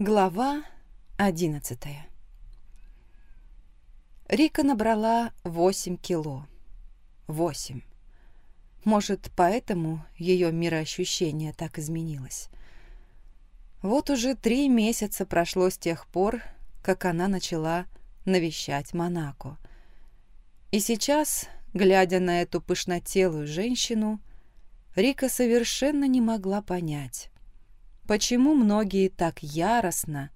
Глава одиннадцатая Рика набрала восемь кило. Восемь. Может, поэтому ее мироощущение так изменилось. Вот уже три месяца прошло с тех пор, как она начала навещать Монако. И сейчас, глядя на эту пышнотелую женщину, Рика совершенно не могла понять, почему многие так яростно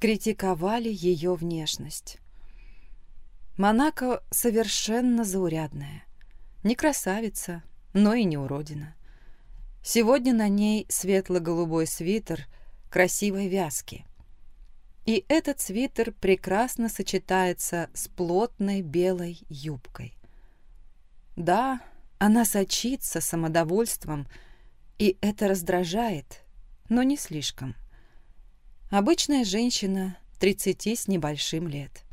критиковали ее внешность. Монако совершенно заурядная. Не красавица, но и не уродина. Сегодня на ней светло-голубой свитер красивой вязки. И этот свитер прекрасно сочетается с плотной белой юбкой. Да, она сочится самодовольством, и это раздражает, но не слишком. Обычная женщина, 30 с небольшим лет.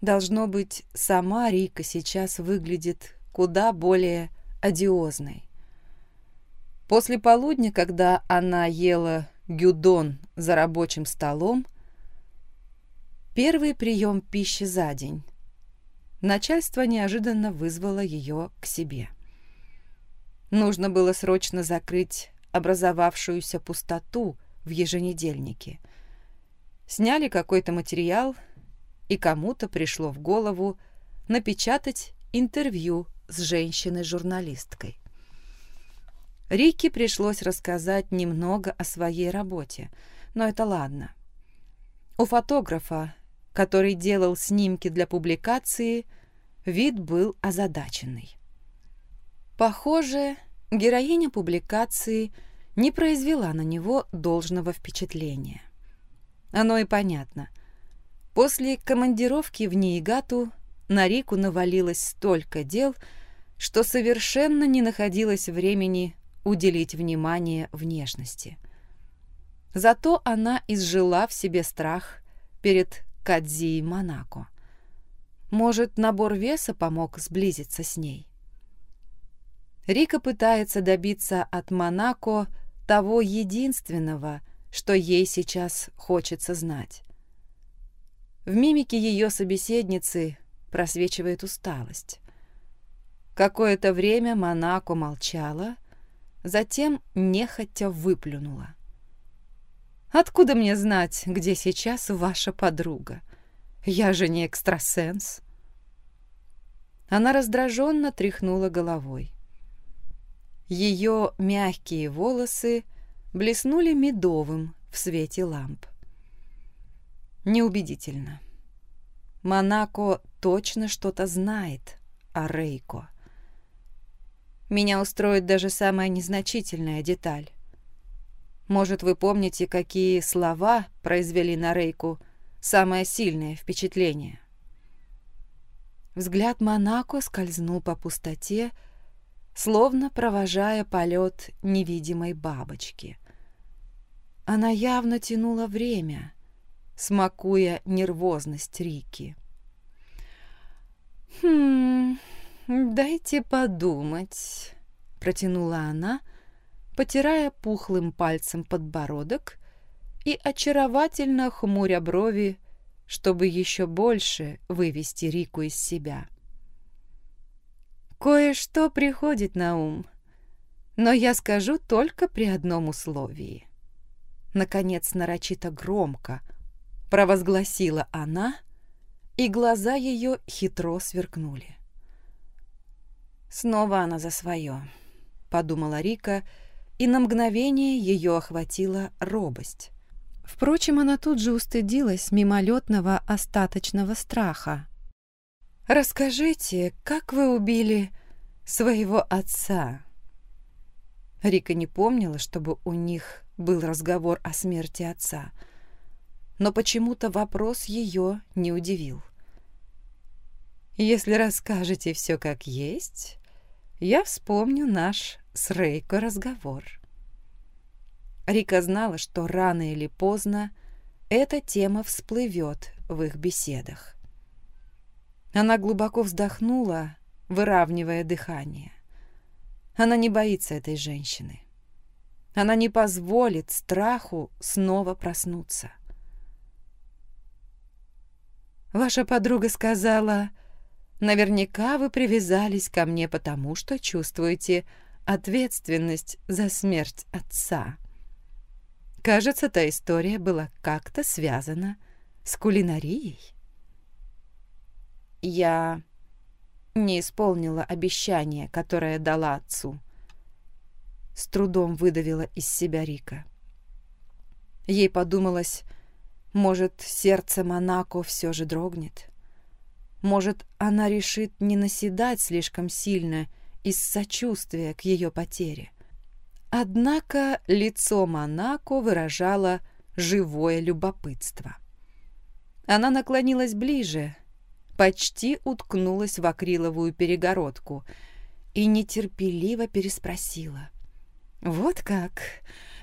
Должно быть, сама Рика сейчас выглядит куда более одиозной. После полудня, когда она ела гюдон за рабочим столом, первый прием пищи за день, начальство неожиданно вызвало ее к себе. Нужно было срочно закрыть образовавшуюся пустоту в еженедельнике. Сняли какой-то материал, и кому-то пришло в голову напечатать интервью с женщиной-журналисткой. Рике пришлось рассказать немного о своей работе, но это ладно. У фотографа который делал снимки для публикации, вид был озадаченный. Похоже, героиня публикации не произвела на него должного впечатления. Оно и понятно. После командировки в Ниигату на Рику навалилось столько дел, что совершенно не находилось времени уделить внимание внешности. Зато она изжила в себе страх перед Кадзи Монако. Может, набор веса помог сблизиться с ней? Рика пытается добиться от Монако того единственного, что ей сейчас хочется знать. В мимике ее собеседницы просвечивает усталость. Какое-то время Монако молчала, затем нехотя выплюнула. Откуда мне знать, где сейчас ваша подруга? Я же не экстрасенс. Она раздраженно тряхнула головой. Ее мягкие волосы блеснули медовым в свете ламп. Неубедительно. Монако точно что-то знает о Рейко. Меня устроит даже самая незначительная деталь. Может, вы помните, какие слова произвели на Рейку самое сильное впечатление? Взгляд Монако скользнул по пустоте, словно провожая полет невидимой бабочки. Она явно тянула время, смакуя нервозность Рики. «Хм, дайте подумать», — протянула она, — потирая пухлым пальцем подбородок и очаровательно хмуря брови, чтобы еще больше вывести Рику из себя. Кое-что приходит на ум, но я скажу только при одном условии. Наконец, нарочито громко провозгласила она, и глаза ее хитро сверкнули. «Снова она за свое», — подумала Рика, — и на мгновение ее охватила робость. Впрочем, она тут же устыдилась мимолетного остаточного страха. «Расскажите, как вы убили своего отца?» Рика не помнила, чтобы у них был разговор о смерти отца, но почему-то вопрос ее не удивил. «Если расскажете все как есть, я вспомню наш с Рейко разговор. Рика знала, что рано или поздно эта тема всплывет в их беседах. Она глубоко вздохнула, выравнивая дыхание. Она не боится этой женщины. Она не позволит страху снова проснуться. Ваша подруга сказала, наверняка вы привязались ко мне потому, что чувствуете ответственность за смерть отца. Кажется, та история была как-то связана с кулинарией. Я не исполнила обещание, которое дала отцу. С трудом выдавила из себя Рика. Ей подумалось, может, сердце Монако все же дрогнет. Может, она решит не наседать слишком сильно из сочувствия к ее потере. Однако лицо Монако выражало живое любопытство. Она наклонилась ближе, почти уткнулась в акриловую перегородку и нетерпеливо переспросила. «Вот как?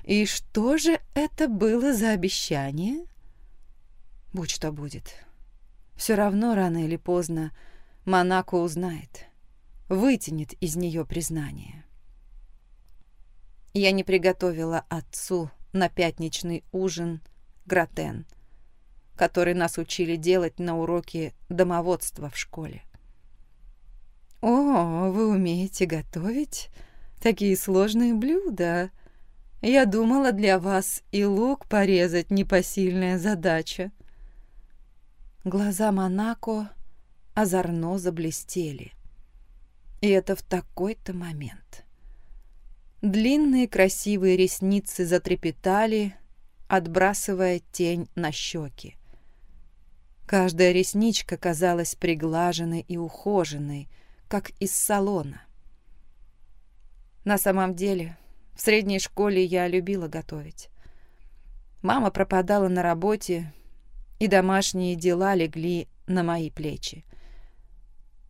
И что же это было за обещание?» «Будь что будет. Все равно рано или поздно Монако узнает, вытянет из нее признание». Я не приготовила отцу на пятничный ужин гратен – который нас учили делать на уроке домоводства в школе. «О, вы умеете готовить такие сложные блюда. Я думала, для вас и лук порезать непосильная задача». Глаза Монако озорно заблестели. И это в такой-то момент. Длинные красивые ресницы затрепетали, отбрасывая тень на щеки. Каждая ресничка казалась приглаженной и ухоженной, как из салона. На самом деле, в средней школе я любила готовить. Мама пропадала на работе, и домашние дела легли на мои плечи.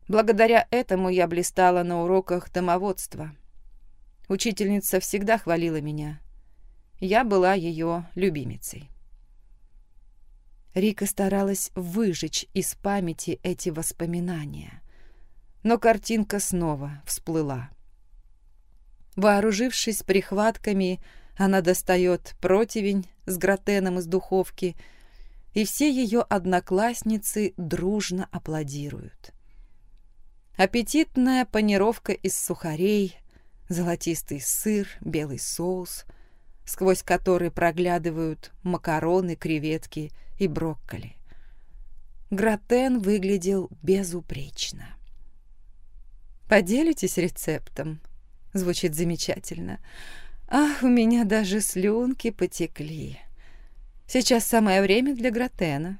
Благодаря этому я блистала на уроках домоводства. Учительница всегда хвалила меня. Я была ее любимицей. Рика старалась выжечь из памяти эти воспоминания. Но картинка снова всплыла. Вооружившись прихватками, она достает противень с гратеном из духовки, и все ее одноклассницы дружно аплодируют. Аппетитная панировка из сухарей, золотистый сыр, белый соус, сквозь который проглядывают макароны, креветки и брокколи. Гратен выглядел безупречно. «Поделитесь рецептом?» Звучит замечательно. «Ах, у меня даже слюнки потекли. Сейчас самое время для гратена».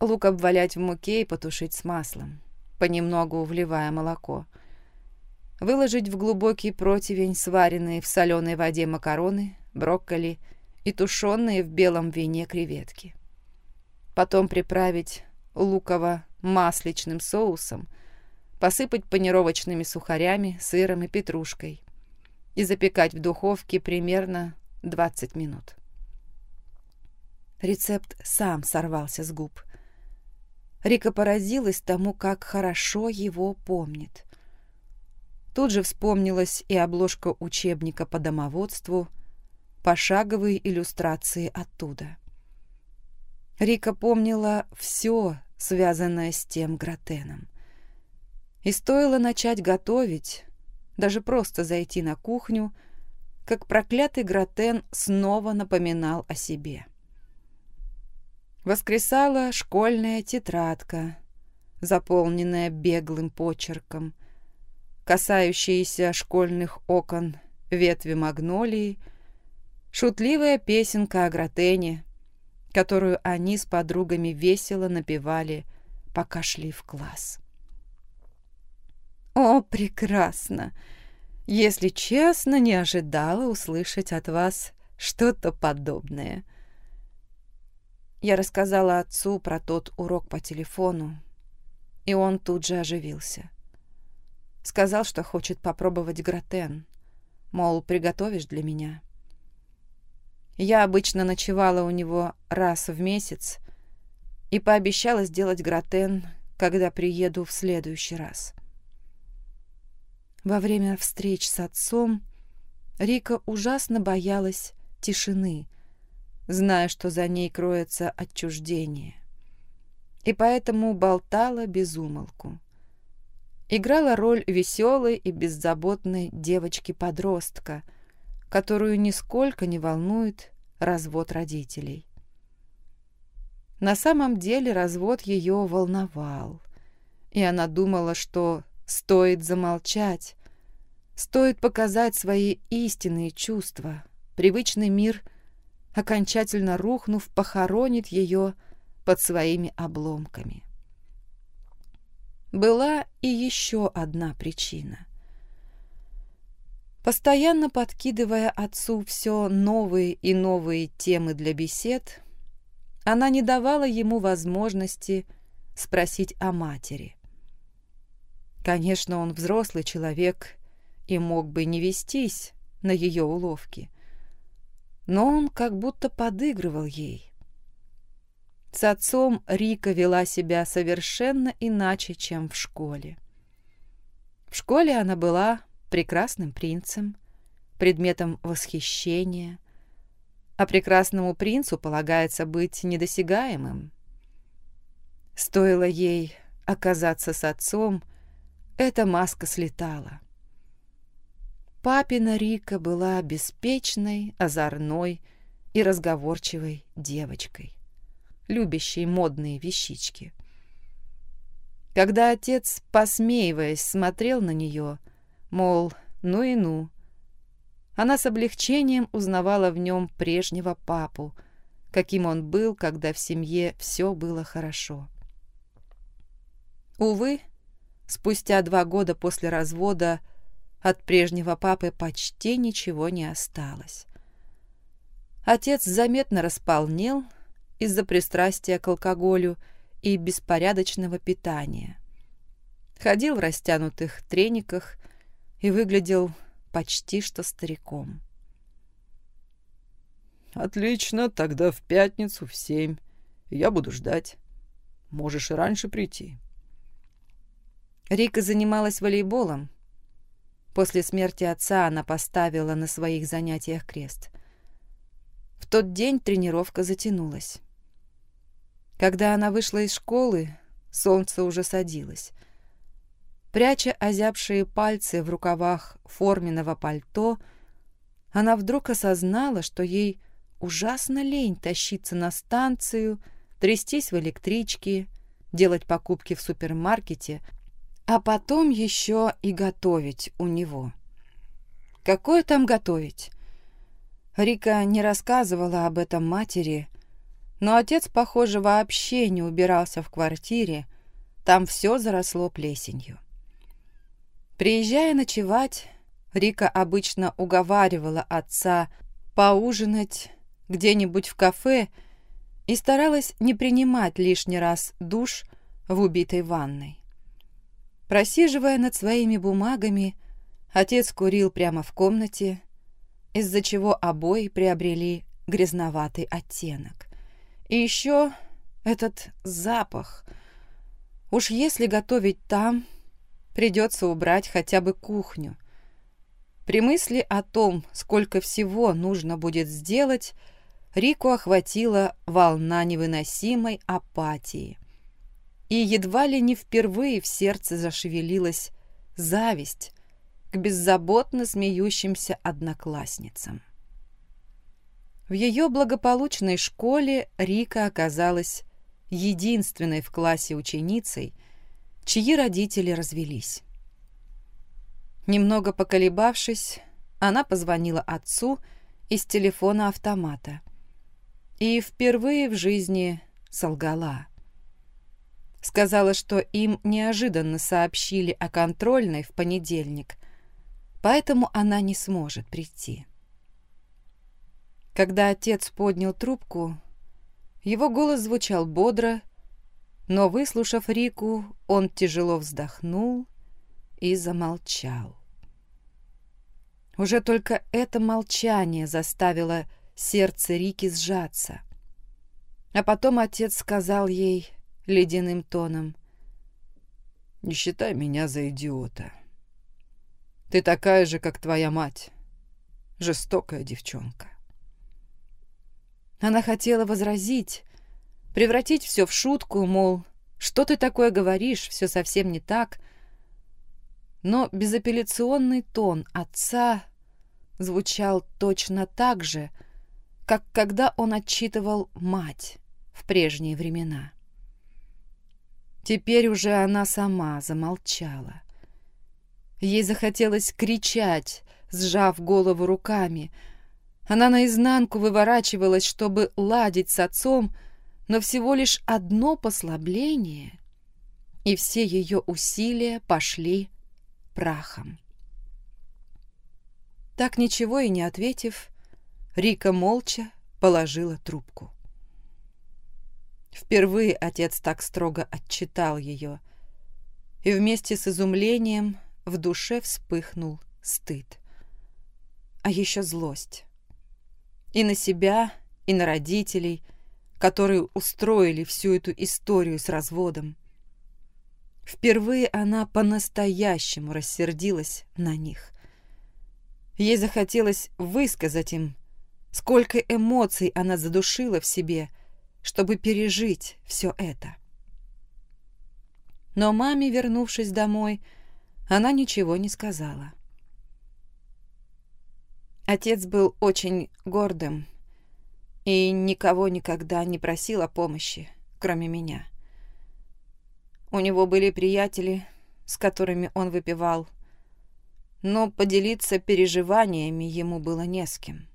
Лук обвалять в муке и потушить с маслом, понемногу вливая молоко. Выложить в глубокий противень сваренные в соленой воде макароны, брокколи и тушеные в белом вине креветки. Потом приправить луково-масличным соусом, посыпать панировочными сухарями, сыром и петрушкой и запекать в духовке примерно 20 минут. Рецепт сам сорвался с губ. Рика поразилась тому, как хорошо его помнит. Тут же вспомнилась и обложка учебника по домоводству – пошаговые иллюстрации оттуда. Рика помнила все, связанное с тем гратеном. И стоило начать готовить, даже просто зайти на кухню, как проклятый гратен снова напоминал о себе. Воскресала школьная тетрадка, заполненная беглым почерком, касающиеся школьных окон ветви магнолии — Шутливая песенка о Гратене, которую они с подругами весело напевали, пока шли в класс. «О, прекрасно! Если честно, не ожидала услышать от вас что-то подобное». Я рассказала отцу про тот урок по телефону, и он тут же оживился. Сказал, что хочет попробовать гратен, мол, приготовишь для меня. Я обычно ночевала у него раз в месяц и пообещала сделать гратен, когда приеду в следующий раз. Во время встреч с отцом Рика ужасно боялась тишины, зная, что за ней кроется отчуждение. И поэтому болтала без умолку. Играла роль веселой и беззаботной девочки-подростка, которую нисколько не волнует развод родителей. На самом деле развод ее волновал, и она думала, что стоит замолчать, стоит показать свои истинные чувства, привычный мир, окончательно рухнув, похоронит ее под своими обломками. Была и еще одна причина. Постоянно подкидывая отцу все новые и новые темы для бесед, она не давала ему возможности спросить о матери. Конечно, он взрослый человек и мог бы не вестись на ее уловки, но он как будто подыгрывал ей. С отцом Рика вела себя совершенно иначе, чем в школе. В школе она была прекрасным принцем, предметом восхищения, а прекрасному принцу полагается быть недосягаемым. Стоило ей оказаться с отцом, эта маска слетала. Папина Рика была беспечной, озорной и разговорчивой девочкой, любящей модные вещички. Когда отец, посмеиваясь, смотрел на нее, мол, ну и ну, она с облегчением узнавала в нем прежнего папу, каким он был, когда в семье все было хорошо. Увы, спустя два года после развода от прежнего папы почти ничего не осталось. Отец заметно располнел из-за пристрастия к алкоголю и беспорядочного питания. Ходил в растянутых трениках и выглядел почти что стариком. «Отлично, тогда в пятницу в семь. Я буду ждать. Можешь и раньше прийти». Рика занималась волейболом. После смерти отца она поставила на своих занятиях крест. В тот день тренировка затянулась. Когда она вышла из школы, солнце уже садилось. Пряча озябшие пальцы в рукавах форменного пальто, она вдруг осознала, что ей ужасно лень тащиться на станцию, трястись в электричке, делать покупки в супермаркете, а потом еще и готовить у него. Какое там готовить? Рика не рассказывала об этом матери, но отец, похоже, вообще не убирался в квартире, там все заросло плесенью. Приезжая ночевать, Рика обычно уговаривала отца поужинать где-нибудь в кафе и старалась не принимать лишний раз душ в убитой ванной. Просиживая над своими бумагами, отец курил прямо в комнате, из-за чего обои приобрели грязноватый оттенок. И еще этот запах. Уж если готовить там, Придется убрать хотя бы кухню. При мысли о том, сколько всего нужно будет сделать, Рику охватила волна невыносимой апатии. И едва ли не впервые в сердце зашевелилась зависть к беззаботно смеющимся одноклассницам. В ее благополучной школе Рика оказалась единственной в классе ученицей, чьи родители развелись. Немного поколебавшись, она позвонила отцу из телефона автомата и впервые в жизни солгала. Сказала, что им неожиданно сообщили о контрольной в понедельник, поэтому она не сможет прийти. Когда отец поднял трубку, его голос звучал бодро но, выслушав Рику, он тяжело вздохнул и замолчал. Уже только это молчание заставило сердце Рики сжаться. А потом отец сказал ей ледяным тоном. «Не считай меня за идиота. Ты такая же, как твоя мать. жестокая девчонка. Она хотела возразить, превратить все в шутку, мол, что ты такое говоришь, все совсем не так. Но безапелляционный тон отца звучал точно так же, как когда он отчитывал мать в прежние времена. Теперь уже она сама замолчала. Ей захотелось кричать, сжав голову руками. Она наизнанку выворачивалась, чтобы ладить с отцом, но всего лишь одно послабление, и все ее усилия пошли прахом. Так ничего и не ответив, Рика молча положила трубку. Впервые отец так строго отчитал ее, и вместе с изумлением в душе вспыхнул стыд. А еще злость. И на себя, и на родителей, которые устроили всю эту историю с разводом. Впервые она по-настоящему рассердилась на них. Ей захотелось высказать им, сколько эмоций она задушила в себе – чтобы пережить все это. Но маме, вернувшись домой, она ничего не сказала. Отец был очень гордым и никого никогда не просил о помощи, кроме меня. У него были приятели, с которыми он выпивал, но поделиться переживаниями ему было не с кем.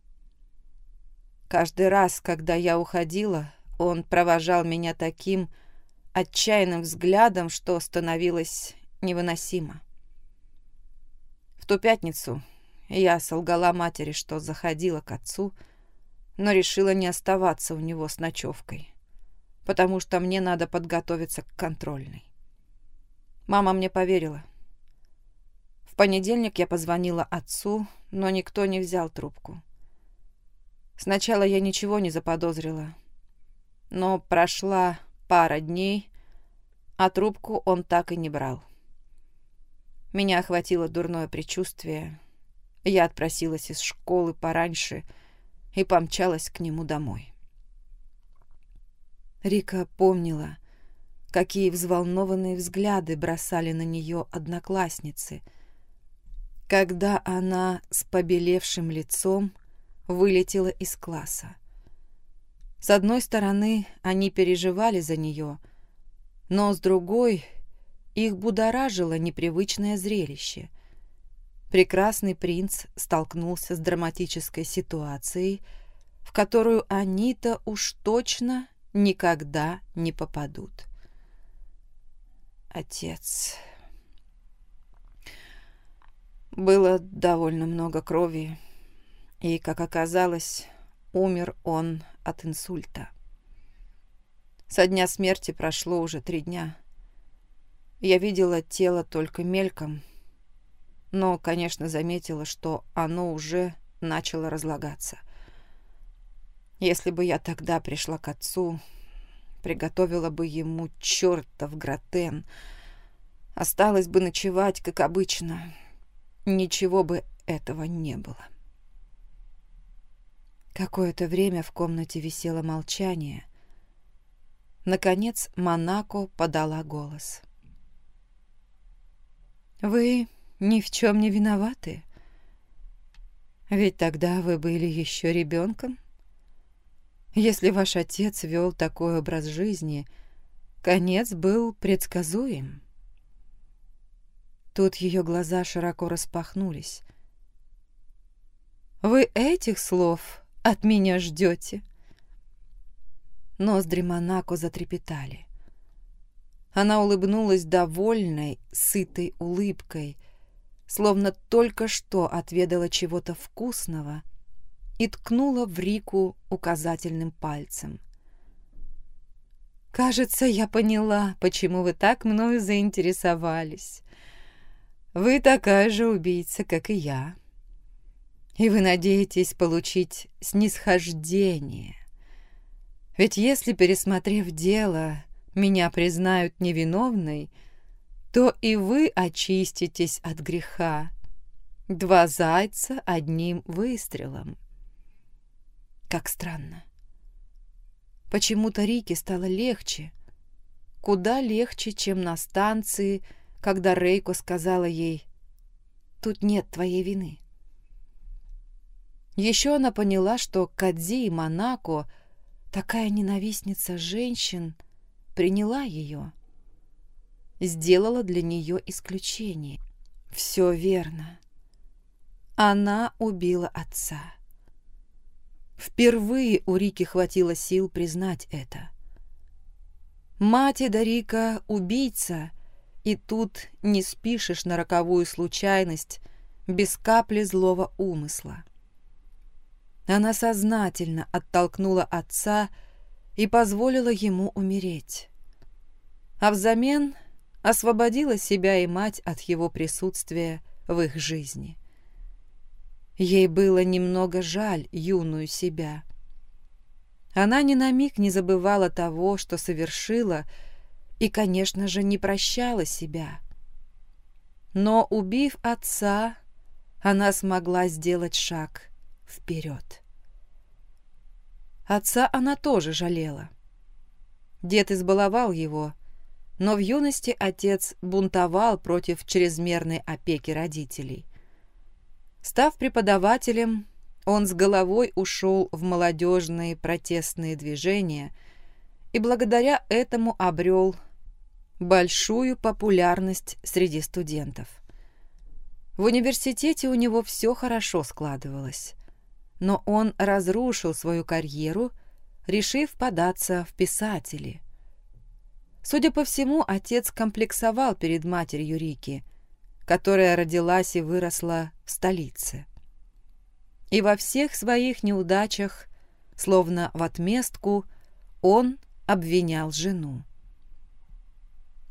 Каждый раз, когда я уходила, он провожал меня таким отчаянным взглядом, что становилось невыносимо. В ту пятницу я солгала матери, что заходила к отцу, но решила не оставаться у него с ночевкой, потому что мне надо подготовиться к контрольной. Мама мне поверила. В понедельник я позвонила отцу, но никто не взял трубку. Сначала я ничего не заподозрила, но прошла пара дней, а трубку он так и не брал. Меня охватило дурное предчувствие. Я отпросилась из школы пораньше и помчалась к нему домой. Рика помнила, какие взволнованные взгляды бросали на нее одноклассницы, когда она с побелевшим лицом вылетела из класса. С одной стороны, они переживали за нее, но с другой их будоражило непривычное зрелище. Прекрасный принц столкнулся с драматической ситуацией, в которую они-то уж точно никогда не попадут. Отец. Было довольно много крови, и, как оказалось, умер он от инсульта. Со дня смерти прошло уже три дня. Я видела тело только мельком, но, конечно, заметила, что оно уже начало разлагаться. Если бы я тогда пришла к отцу, приготовила бы ему чертов гратен, осталось бы ночевать, как обычно, ничего бы этого не было. Какое-то время в комнате висело молчание. Наконец Монако подала голос. «Вы ни в чем не виноваты? Ведь тогда вы были еще ребенком. Если ваш отец вел такой образ жизни, конец был предсказуем». Тут ее глаза широко распахнулись. «Вы этих слов от меня ждете?» Ноздри Монако затрепетали. Она улыбнулась довольной, сытой улыбкой, словно только что отведала чего-то вкусного и ткнула в Рику указательным пальцем. «Кажется, я поняла, почему вы так мною заинтересовались. Вы такая же убийца, как и я и вы надеетесь получить снисхождение. Ведь если, пересмотрев дело, меня признают невиновной, то и вы очиститесь от греха, Два зайца одним выстрелом. Как странно. Почему-то Рике стало легче. Куда легче, чем на станции, когда Рейко сказала ей «Тут нет твоей вины». Еще она поняла, что Кадзи и Монако, такая ненавистница женщин, приняла ее. Сделала для нее исключение. Все верно. Она убила отца. Впервые у Рики хватило сил признать это. Мать Дарика — убийца, и тут не спишешь на роковую случайность без капли злого умысла. Она сознательно оттолкнула отца и позволила ему умереть. А взамен освободила себя и мать от его присутствия в их жизни. Ей было немного жаль юную себя. Она ни на миг не забывала того, что совершила, и, конечно же, не прощала себя. Но, убив отца, она смогла сделать шаг вперед. Отца она тоже жалела. Дед избаловал его, но в юности отец бунтовал против чрезмерной опеки родителей. Став преподавателем, он с головой ушел в молодежные протестные движения и благодаря этому обрел большую популярность среди студентов. В университете у него все хорошо складывалось, но он разрушил свою карьеру, решив податься в писатели. Судя по всему, отец комплексовал перед матерью Рики – которая родилась и выросла в столице. И во всех своих неудачах, словно в отместку, он обвинял жену.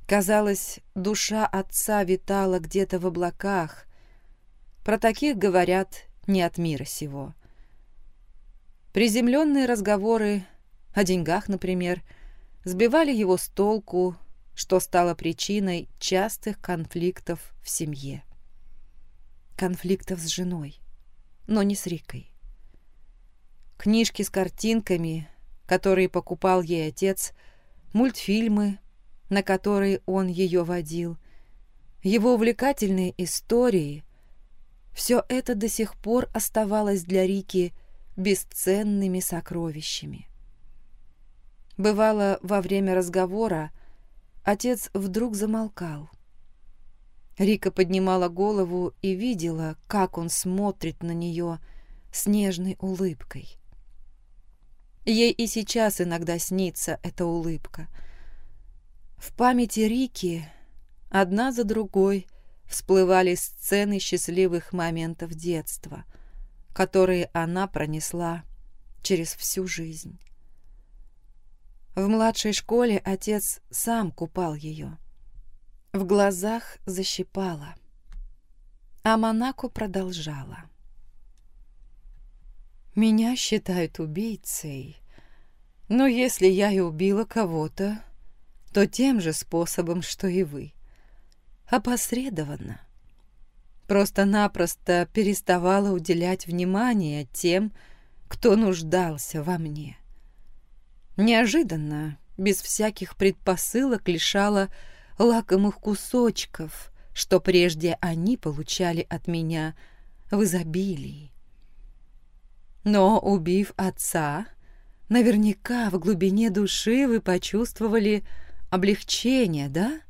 Казалось, душа отца витала где-то в облаках. Про таких говорят не от мира сего. Приземленные разговоры о деньгах, например, сбивали его с толку что стало причиной частых конфликтов в семье. Конфликтов с женой, но не с Рикой. Книжки с картинками, которые покупал ей отец, мультфильмы, на которые он ее водил, его увлекательные истории — все это до сих пор оставалось для Рики бесценными сокровищами. Бывало, во время разговора Отец вдруг замолкал. Рика поднимала голову и видела, как он смотрит на нее с нежной улыбкой. Ей и сейчас иногда снится эта улыбка. В памяти Рики одна за другой всплывали сцены счастливых моментов детства, которые она пронесла через всю жизнь. В младшей школе отец сам купал ее. В глазах защипала. А Монако продолжала. «Меня считают убийцей, но если я и убила кого-то, то тем же способом, что и вы. Опосредованно. Просто-напросто переставала уделять внимание тем, кто нуждался во мне. Неожиданно, без всяких предпосылок, лишала лакомых кусочков, что прежде они получали от меня в изобилии. Но, убив отца, наверняка в глубине души вы почувствовали облегчение, да?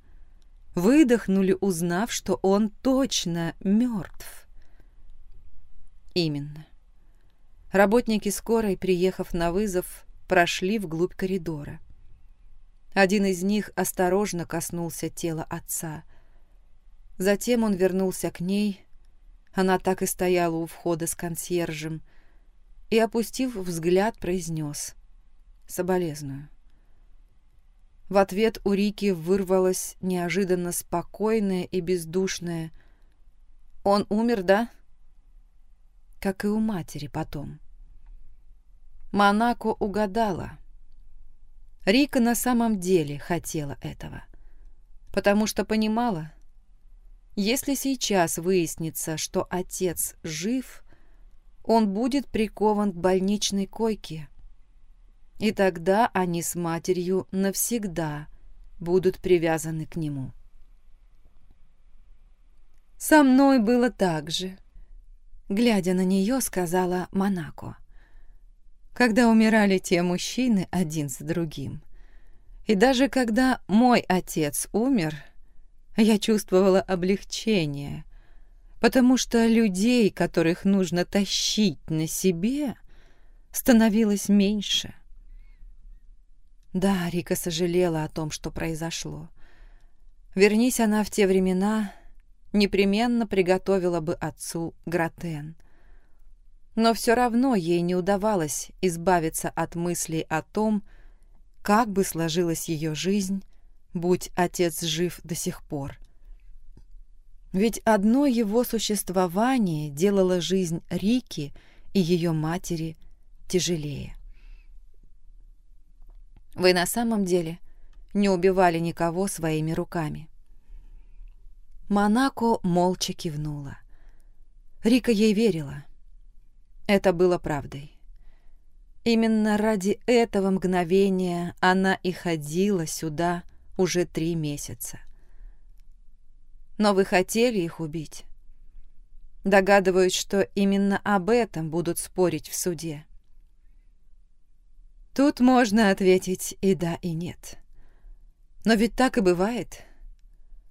Выдохнули, узнав, что он точно мертв. Именно. Работники скорой, приехав на вызов, прошли вглубь коридора. Один из них осторожно коснулся тела отца. Затем он вернулся к ней, она так и стояла у входа с консьержем, и, опустив взгляд, произнес «Соболезную». В ответ у Рики вырвалось неожиданно спокойное и бездушное «Он умер, да?» Как и у матери потом. Монако угадала. Рика на самом деле хотела этого, потому что понимала, Если сейчас выяснится, что отец жив, он будет прикован к больничной койке. И тогда они с матерью навсегда будут привязаны к нему. Со мной было так же. Глядя на нее, сказала Монако. Когда умирали те мужчины один за другим. И даже когда мой отец умер, я чувствовала облегчение, потому что людей, которых нужно тащить на себе, становилось меньше. Да, Рика сожалела о том, что произошло. Вернись она в те времена, непременно приготовила бы отцу гратен. Но все равно ей не удавалось избавиться от мыслей о том, как бы сложилась ее жизнь, будь отец жив до сих пор. Ведь одно его существование делало жизнь Рики и ее матери тяжелее. Вы на самом деле не убивали никого своими руками. Монако молча кивнула. Рика ей верила. Это было правдой. Именно ради этого мгновения она и ходила сюда уже три месяца. Но вы хотели их убить? Догадываюсь, что именно об этом будут спорить в суде. Тут можно ответить и да, и нет. Но ведь так и бывает.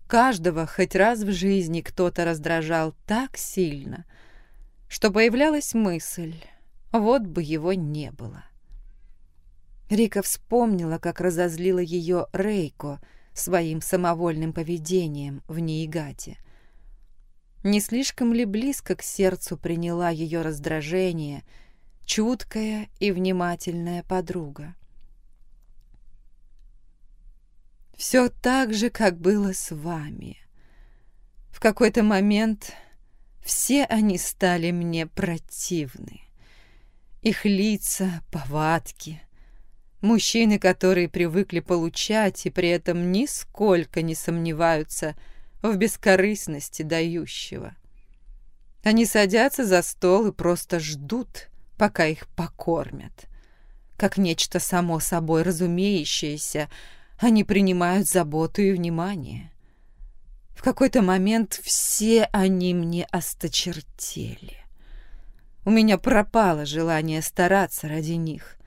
Каждого хоть раз в жизни кто-то раздражал так сильно, что появлялась мысль, вот бы его не было. Рика вспомнила, как разозлила ее Рейко — своим самовольным поведением в Ниигате. Не слишком ли близко к сердцу приняла ее раздражение чуткая и внимательная подруга? Все так же, как было с вами. В какой-то момент все они стали мне противны. Их лица, повадки, Мужчины, которые привыкли получать и при этом нисколько не сомневаются в бескорыстности дающего. Они садятся за стол и просто ждут, пока их покормят. Как нечто само собой разумеющееся, они принимают заботу и внимание. В какой-то момент все они мне осточертели. У меня пропало желание стараться ради них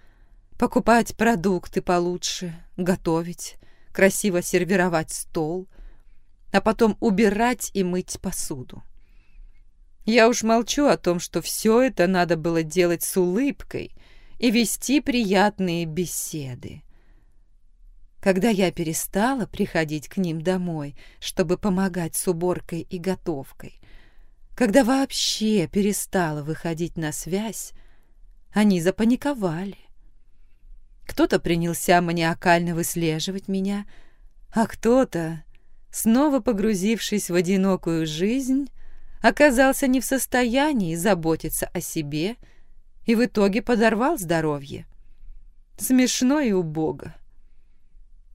покупать продукты получше, готовить, красиво сервировать стол, а потом убирать и мыть посуду. Я уж молчу о том, что все это надо было делать с улыбкой и вести приятные беседы. Когда я перестала приходить к ним домой, чтобы помогать с уборкой и готовкой, когда вообще перестала выходить на связь, они запаниковали. Кто-то принялся маниакально выслеживать меня, а кто-то, снова погрузившись в одинокую жизнь, оказался не в состоянии заботиться о себе и в итоге подорвал здоровье. Смешно и убого.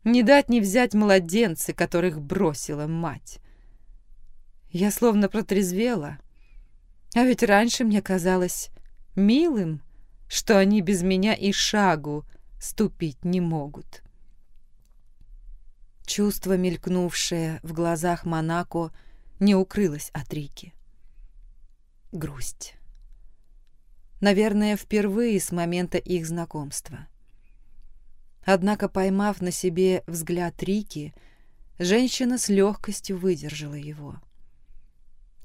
Не дать не взять младенцы, которых бросила мать. Я словно протрезвела, а ведь раньше мне казалось милым, что они без меня и шагу ступить не могут. Чувство, мелькнувшее в глазах Монако, не укрылось от Рики. Грусть. Наверное, впервые с момента их знакомства. Однако, поймав на себе взгляд Рики, женщина с легкостью выдержала его.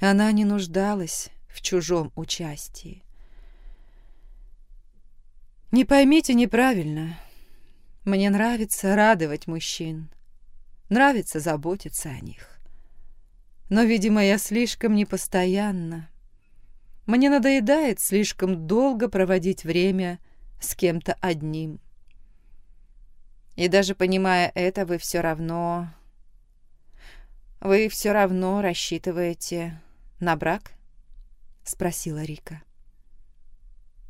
Она не нуждалась в чужом участии. Не поймите неправильно. Мне нравится радовать мужчин. Нравится заботиться о них. Но, видимо, я слишком непостоянна. Мне надоедает слишком долго проводить время с кем-то одним. И даже понимая это, вы все равно... Вы все равно рассчитываете на брак? Спросила Рика.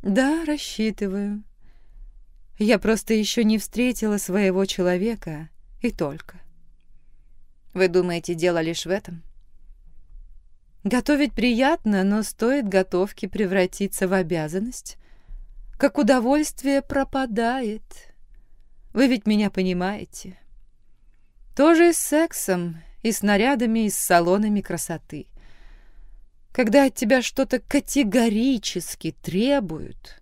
Да, рассчитываю. Я просто еще не встретила своего человека, и только. Вы думаете, дело лишь в этом? Готовить приятно, но стоит готовки превратиться в обязанность, как удовольствие пропадает. Вы ведь меня понимаете. Тоже и с сексом, и с нарядами, и с салонами красоты. Когда от тебя что-то категорически требуют,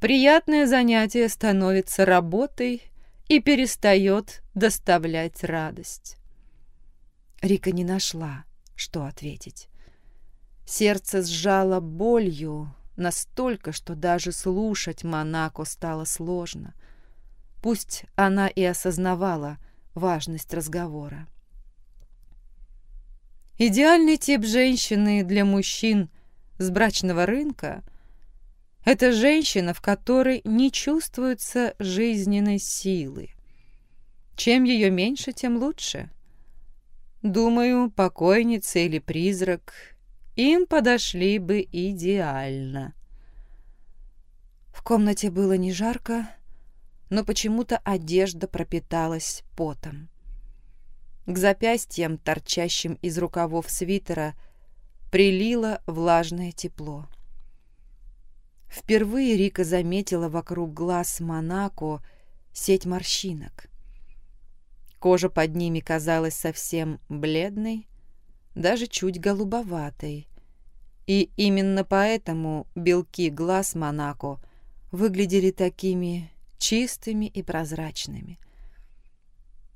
приятное занятие становится работой и перестает доставлять радость. Рика не нашла, что ответить. Сердце сжало болью настолько, что даже слушать Монако стало сложно. Пусть она и осознавала важность разговора. Идеальный тип женщины для мужчин с брачного рынка – это женщина, в которой не чувствуется жизненной силы. Чем ее меньше, тем лучше. Думаю, покойница или призрак им подошли бы идеально. В комнате было не жарко, но почему-то одежда пропиталась потом. К запястьям, торчащим из рукавов свитера, прилило влажное тепло. Впервые Рика заметила вокруг глаз Монако сеть морщинок. Кожа под ними казалась совсем бледной, даже чуть голубоватой. И именно поэтому белки глаз Монако выглядели такими чистыми и прозрачными.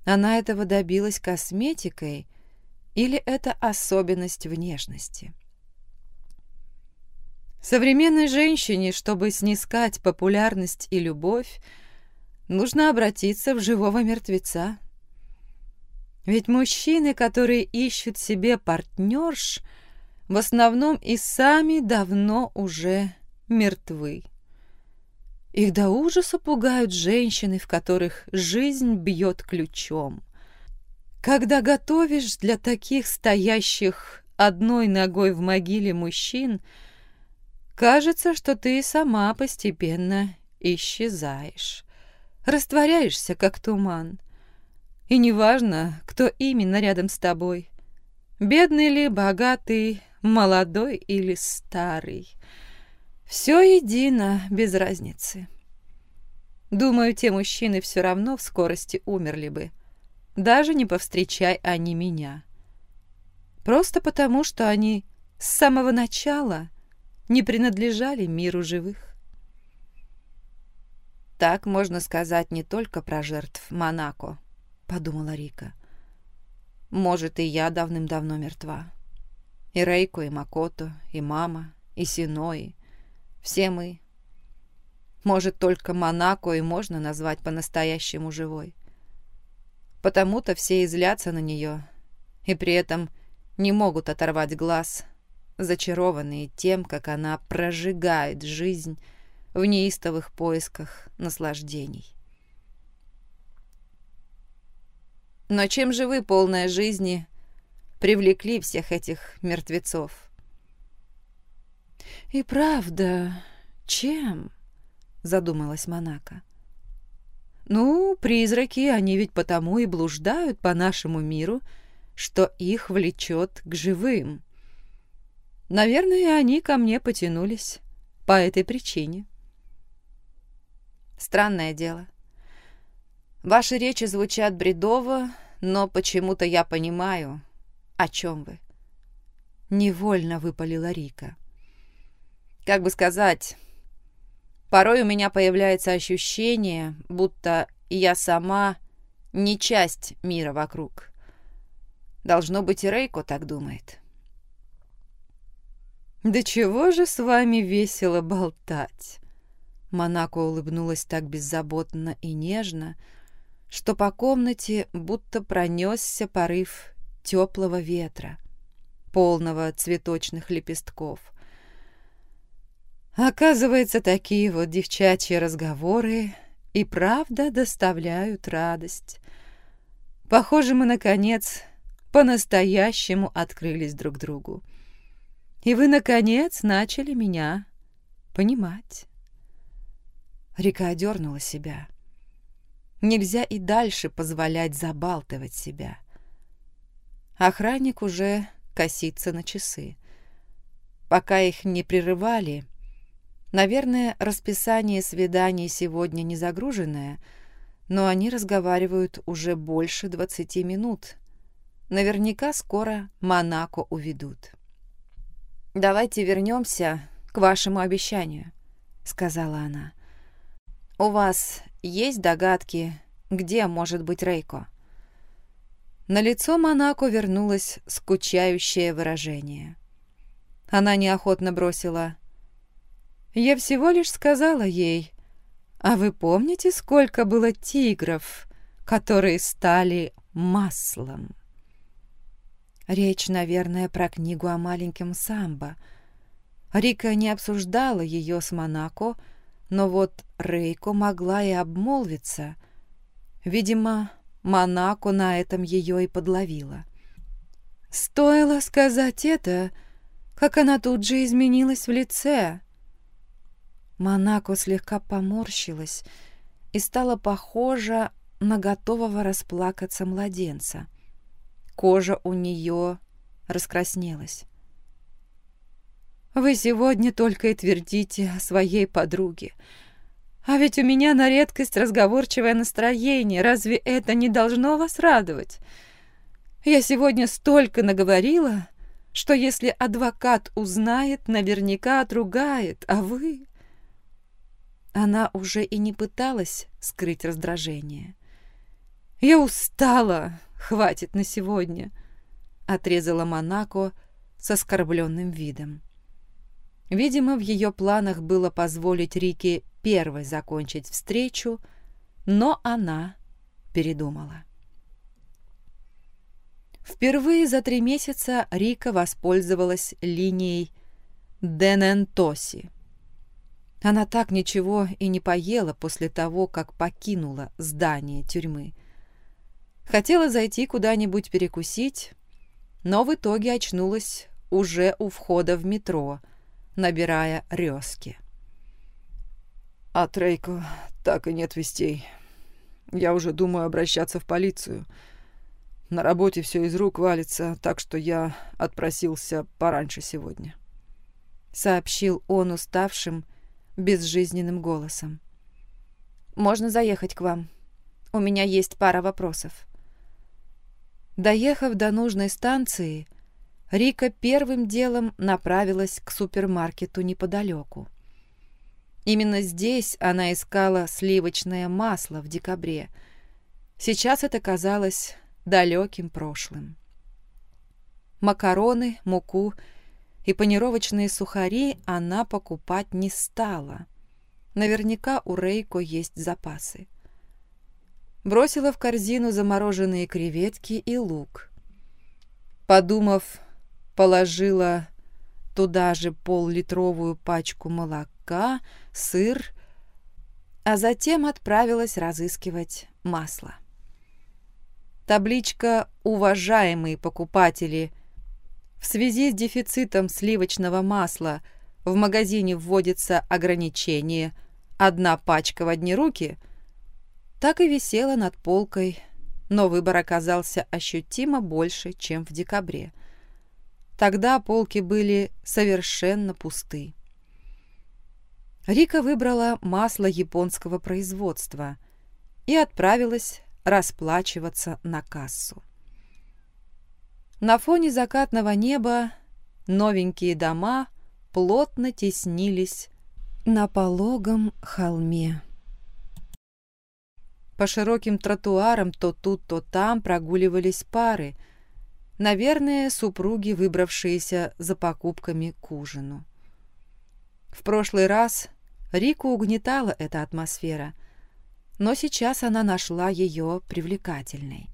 Она этого добилась косметикой или это особенность внешности? Современной женщине, чтобы снискать популярность и любовь, нужно обратиться в живого мертвеца. Ведь мужчины, которые ищут себе партнерш, в основном и сами давно уже мертвы. Их до ужаса пугают женщины, в которых жизнь бьет ключом. Когда готовишь для таких стоящих одной ногой в могиле мужчин, кажется, что ты сама постепенно исчезаешь, растворяешься, как туман. И неважно, кто именно рядом с тобой, бедный ли, богатый, молодой или старый — все едино, без разницы. Думаю, те мужчины все равно в скорости умерли бы, даже не повстречай они меня. Просто потому, что они с самого начала не принадлежали миру живых. Так можно сказать не только про жертв Монако, подумала Рика. Может, и я давным-давно мертва. И Рейко, и Макото, и мама, и Синои, все мы. Может, только Монако и можно назвать по-настоящему живой. Потому-то все излятся на нее и при этом не могут оторвать глаз, зачарованные тем, как она прожигает жизнь в неистовых поисках наслаждений. Но чем же вы, полная жизни, привлекли всех этих мертвецов? «И правда, чем?» — задумалась Монако. «Ну, призраки, они ведь потому и блуждают по нашему миру, что их влечет к живым. Наверное, они ко мне потянулись по этой причине». Странное дело. Ваши речи звучат бредово, но почему-то я понимаю, о чем вы. Невольно выпалила Рика. Как бы сказать, порой у меня появляется ощущение, будто я сама не часть мира вокруг. Должно быть, и Рейко так думает. «Да чего же с вами весело болтать?» Монако улыбнулась так беззаботно и нежно, что по комнате будто пронесся порыв теплого ветра, полного цветочных лепестков. Оказывается, такие вот девчачьи разговоры и правда доставляют радость. Похоже, мы, наконец, по-настоящему открылись друг другу. И вы, наконец, начали меня понимать. Река одернула себя. Нельзя и дальше позволять забалтывать себя. Охранник уже коситься на часы. Пока их не прерывали, наверное, расписание свиданий сегодня не загруженное, но они разговаривают уже больше двадцати минут. Наверняка скоро Монако уведут. «Давайте вернемся к вашему обещанию», — сказала она. «У вас есть догадки, где может быть Рейко?» На лицо Монако вернулось скучающее выражение. Она неохотно бросила. «Я всего лишь сказала ей, а вы помните, сколько было тигров, которые стали маслом?» Речь, наверное, про книгу о маленьком самбо. Рика не обсуждала ее с Монако, но вот Рейко могла и обмолвиться. Видимо, Монако на этом ее и подловила. Стоило сказать это, как она тут же изменилась в лице. Монако слегка поморщилась и стала похожа на готового расплакаться младенца — Кожа у нее раскраснелась. «Вы сегодня только и твердите о своей подруге. А ведь у меня на редкость разговорчивое настроение. Разве это не должно вас радовать? Я сегодня столько наговорила, что если адвокат узнает, наверняка отругает, а вы...» Она уже и не пыталась скрыть раздражение. «Я устала Хватит на сегодня», — отрезала Монако с оскорбленным видом. Видимо, в ее планах было позволить Рике первой закончить встречу, но она передумала. Впервые за три месяца Рика воспользовалась линией Денентоси. Она так ничего и не поела после того, как покинула здание тюрьмы. Хотела зайти куда-нибудь перекусить, но в итоге очнулась уже у входа в метро, набирая резки. «От Рейко так и нет вестей. Я уже думаю обращаться в полицию. На работе все из рук валится, так что я отпросился пораньше сегодня», — сообщил он уставшим, безжизненным голосом. «Можно заехать к вам? У меня есть пара вопросов». Доехав до нужной станции, Рика первым делом направилась к супермаркету неподалеку. Именно здесь она искала сливочное масло в декабре. Сейчас это казалось далеким прошлым. Макароны, муку и панировочные сухари она покупать не стала. Наверняка у Рейко есть запасы бросила в корзину замороженные креветки и лук. Подумав, положила туда же пол-литровую пачку молока, сыр, а затем отправилась разыскивать масло. Табличка «Уважаемые покупатели» в связи с дефицитом сливочного масла в магазине вводится ограничение «одна пачка в одни руки» так и висела над полкой, но выбор оказался ощутимо больше, чем в декабре. Тогда полки были совершенно пусты. Рика выбрала масло японского производства и отправилась расплачиваться на кассу. На фоне закатного неба новенькие дома плотно теснились на пологом холме. По широким тротуарам то тут, то там прогуливались пары. Наверное, супруги, выбравшиеся за покупками к ужину. В прошлый раз Рику угнетала эта атмосфера, но сейчас она нашла ее привлекательной.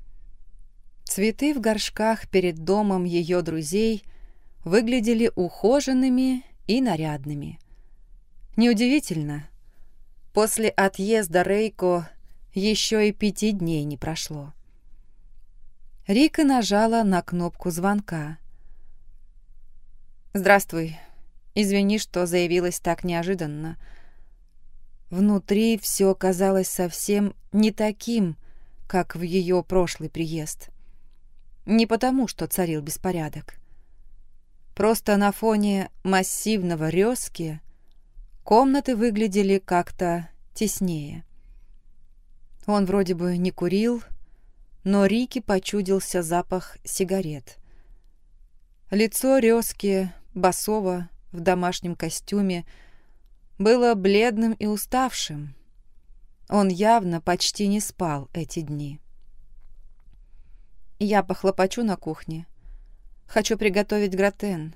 Цветы в горшках перед домом ее друзей выглядели ухоженными и нарядными. Неудивительно. После отъезда Рейко еще и пяти дней не прошло. Рика нажала на кнопку звонка. «Здравствуй. Извини, что заявилась так неожиданно. Внутри все казалось совсем не таким, как в ее прошлый приезд. Не потому, что царил беспорядок. Просто на фоне массивного резки комнаты выглядели как-то теснее. Он вроде бы не курил, но Рике почудился запах сигарет. Лицо резки, басово, в домашнем костюме, было бледным и уставшим. Он явно почти не спал эти дни. «Я похлопочу на кухне», Хочу приготовить гратен.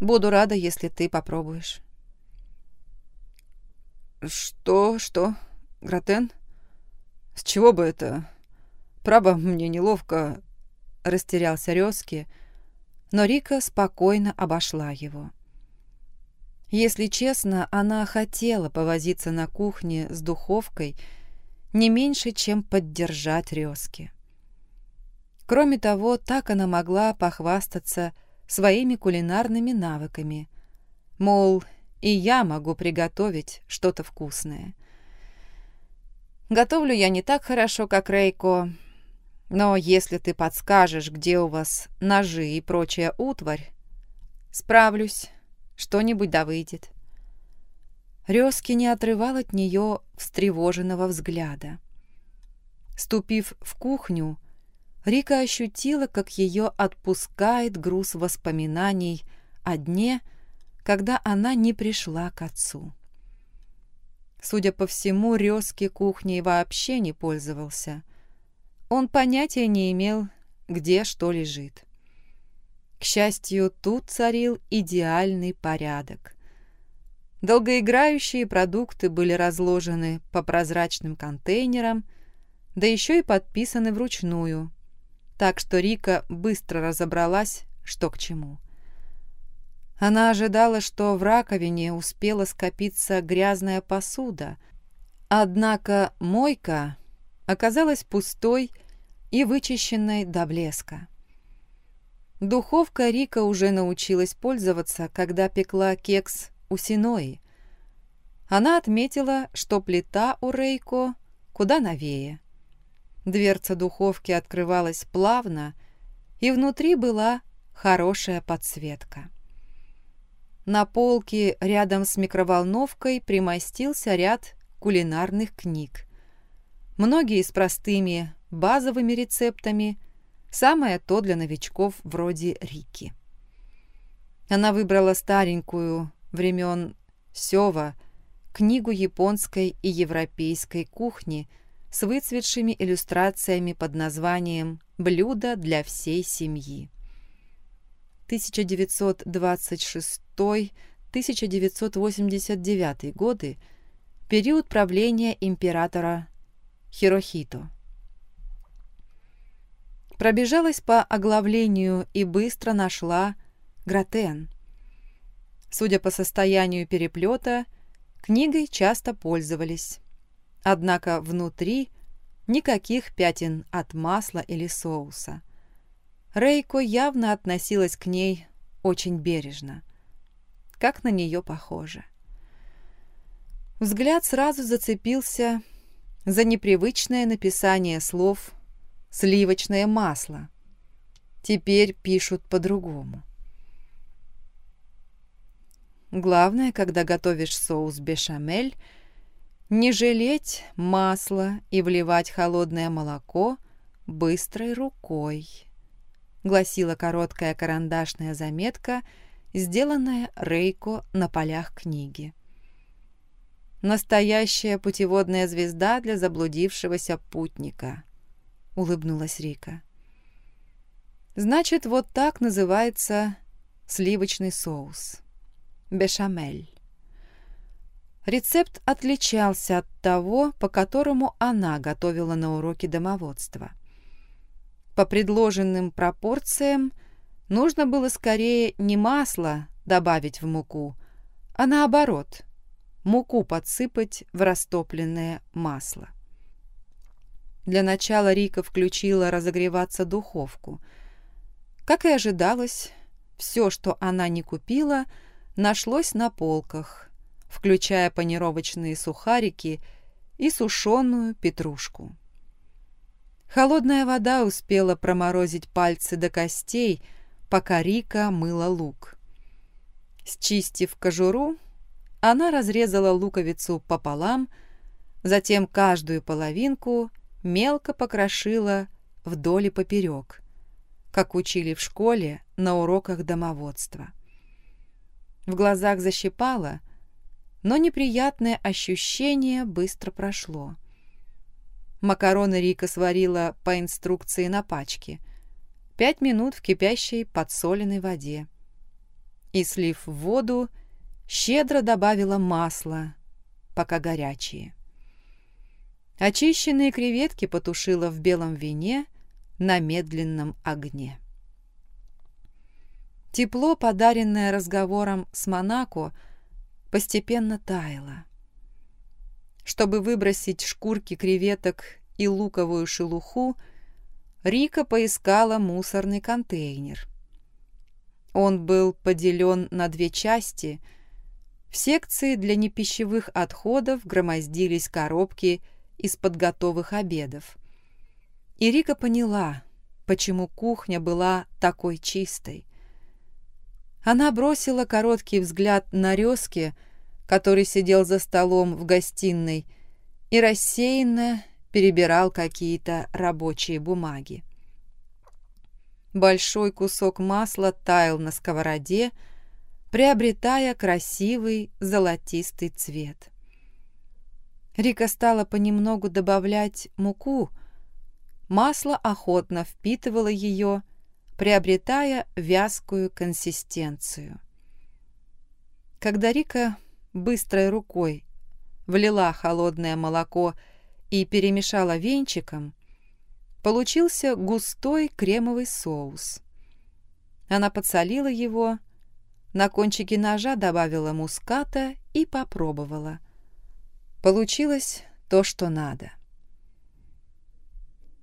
Буду рада, если ты попробуешь. Что, что? Гратен? С чего бы это? Право, мне неловко. Растерялся Резки, но Рика спокойно обошла его. Если честно, она хотела повозиться на кухне с духовкой не меньше, чем поддержать Резки. Кроме того, так она могла похвастаться своими кулинарными навыками. Мол, и я могу приготовить что-то вкусное. Готовлю я не так хорошо, как Рейко, но если ты подскажешь, где у вас ножи и прочая утварь, справлюсь, что-нибудь да выйдет. Резки не отрывал от нее встревоженного взгляда. Ступив в кухню, Рика ощутила, как ее отпускает груз воспоминаний о дне, когда она не пришла к отцу. Судя по всему, Резки кухней вообще не пользовался. Он понятия не имел, где что лежит. К счастью, тут царил идеальный порядок. Долгоиграющие продукты были разложены по прозрачным контейнерам, да еще и подписаны вручную, так что Рика быстро разобралась, что к чему. Она ожидала, что в раковине успела скопиться грязная посуда, однако мойка оказалась пустой и вычищенной до блеска. Духовка Рика уже научилась пользоваться, когда пекла кекс у Синои. Она отметила, что плита у Рейко куда новее. Дверца духовки открывалась плавно, и внутри была хорошая подсветка. На полке рядом с микроволновкой примостился ряд кулинарных книг. Многие с простыми базовыми рецептами, самое то для новичков вроде Рики. Она выбрала старенькую времен Сева книгу японской и европейской кухни – с выцветшими иллюстрациями под названием «Блюдо для всей семьи». 1926-1989 годы – период правления императора Хирохито. Пробежалась по оглавлению и быстро нашла гратен. Судя по состоянию переплета, книгой часто пользовались. Однако внутри никаких пятен от масла или соуса. Рейко явно относилась к ней очень бережно. Как на нее похоже. Взгляд сразу зацепился за непривычное написание слов «сливочное масло». Теперь пишут по-другому. Главное, когда готовишь соус бешамель – не жалеть масла и вливать холодное молоко быстрой рукой, гласила короткая карандашная заметка, сделанная Рейко на полях книги. «Настоящая путеводная звезда для заблудившегося путника», — улыбнулась Рика. «Значит, вот так называется сливочный соус. Бешамель». Рецепт отличался от того, по которому она готовила на уроке домоводства. По предложенным пропорциям нужно было скорее не масло добавить в муку, а наоборот, муку подсыпать в растопленное масло. Для начала Рика включила разогреваться духовку. Как и ожидалось, все, что она не купила, нашлось на полках, включая панировочные сухарики и сушеную петрушку. Холодная вода успела проморозить пальцы до костей, пока Рика мыла лук. Счистив кожуру, она разрезала луковицу пополам, затем каждую половинку мелко покрошила вдоль и поперек, как учили в школе на уроках домоводства. В глазах защипало, но неприятное ощущение быстро прошло. Макароны Рика сварила по инструкции на пачке. Пять минут в кипящей подсоленной воде. И, слив в воду, щедро добавила масло, пока горячие. Очищенные креветки потушила в белом вине на медленном огне. Тепло, подаренное разговором с Монако, постепенно таяло. Чтобы выбросить шкурки креветок и луковую шелуху, Рика поискала мусорный контейнер. Он был поделен на две части. В секции для непищевых отходов громоздились коробки из-под готовых обедов. И Рика поняла, почему кухня была такой чистой. Она бросила короткий взгляд на Резки, который сидел за столом в гостиной и рассеянно перебирал какие-то рабочие бумаги. Большой кусок масла таял на сковороде, приобретая красивый золотистый цвет. Рика стала понемногу добавлять муку. Масло охотно впитывало ее, приобретая вязкую консистенцию. Когда Рика быстрой рукой влила холодное молоко и перемешала венчиком, получился густой кремовый соус. Она подсолила его, на кончике ножа добавила муската и попробовала. Получилось то, что надо.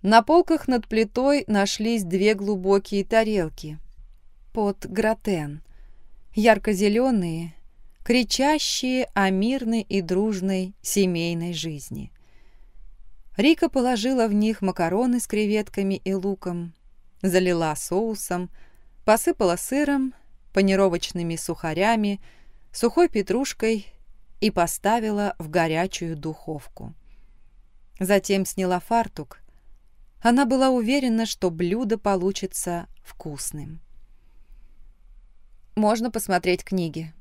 На полках над плитой нашлись две глубокие тарелки под гратен, ярко-зеленые, кричащие о мирной и дружной семейной жизни. Рика положила в них макароны с креветками и луком, залила соусом, посыпала сыром, панировочными сухарями, сухой петрушкой и поставила в горячую духовку. Затем сняла фартук. Она была уверена, что блюдо получится вкусным. «Можно посмотреть книги?»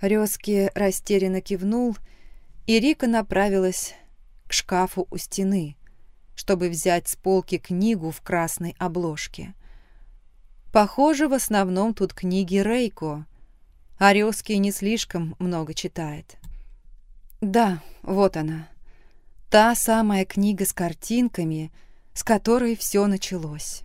Резки растерянно кивнул, и Рика направилась к шкафу у стены, чтобы взять с полки книгу в красной обложке. Похоже, в основном тут книги Рейко, а Резки не слишком много читает. Да, вот она. Та самая книга с картинками, с которой все началось.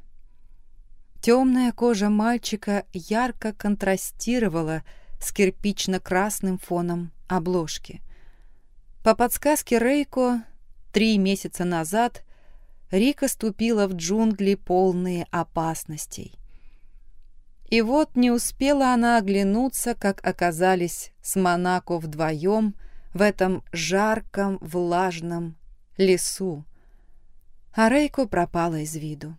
Темная кожа мальчика ярко контрастировала с кирпично-красным фоном обложки. По подсказке Рейко, три месяца назад Рика ступила в джунгли, полные опасностей. И вот не успела она оглянуться, как оказались с Монако вдвоем в этом жарком, влажном лесу. А Рейко пропала из виду.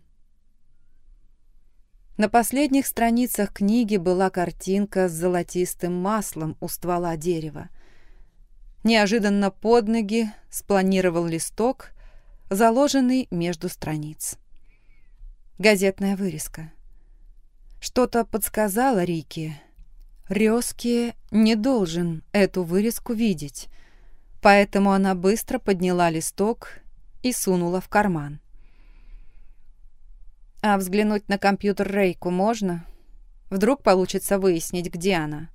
На последних страницах книги была картинка с золотистым маслом у ствола дерева. Неожиданно под ноги спланировал листок, заложенный между страниц. Газетная вырезка. Что-то подсказало Рике. Резки не должен эту вырезку видеть, поэтому она быстро подняла листок и сунула в карман. А взглянуть на компьютер Рейку можно? Вдруг получится выяснить, где она.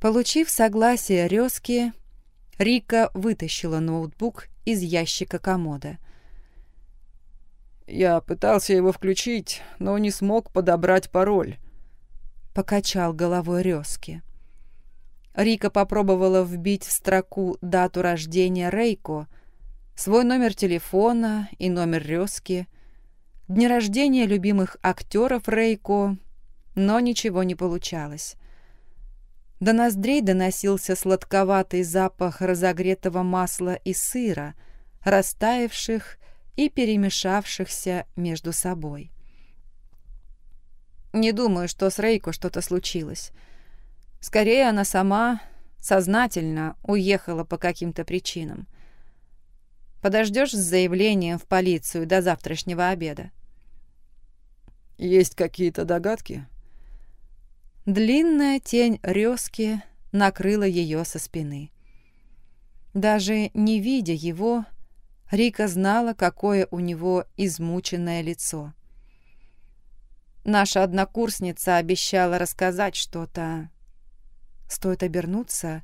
Получив согласие Резки, Рика вытащила ноутбук из ящика комода. «Я пытался его включить, но не смог подобрать пароль», — покачал головой Резки. Рика попробовала вбить в строку дату рождения Рейко, свой номер телефона и номер Резки — дни рождения любимых актеров Рейко, но ничего не получалось. До ноздрей доносился сладковатый запах разогретого масла и сыра, растаявших и перемешавшихся между собой. Не думаю, что с Рейко что-то случилось. Скорее, она сама сознательно уехала по каким-то причинам. Подождешь с заявлением в полицию до завтрашнего обеда. Есть какие-то догадки? Длинная тень резки накрыла ее со спины. Даже не видя его, Рика знала, какое у него измученное лицо. Наша однокурсница обещала рассказать что-то. Стоит обернуться,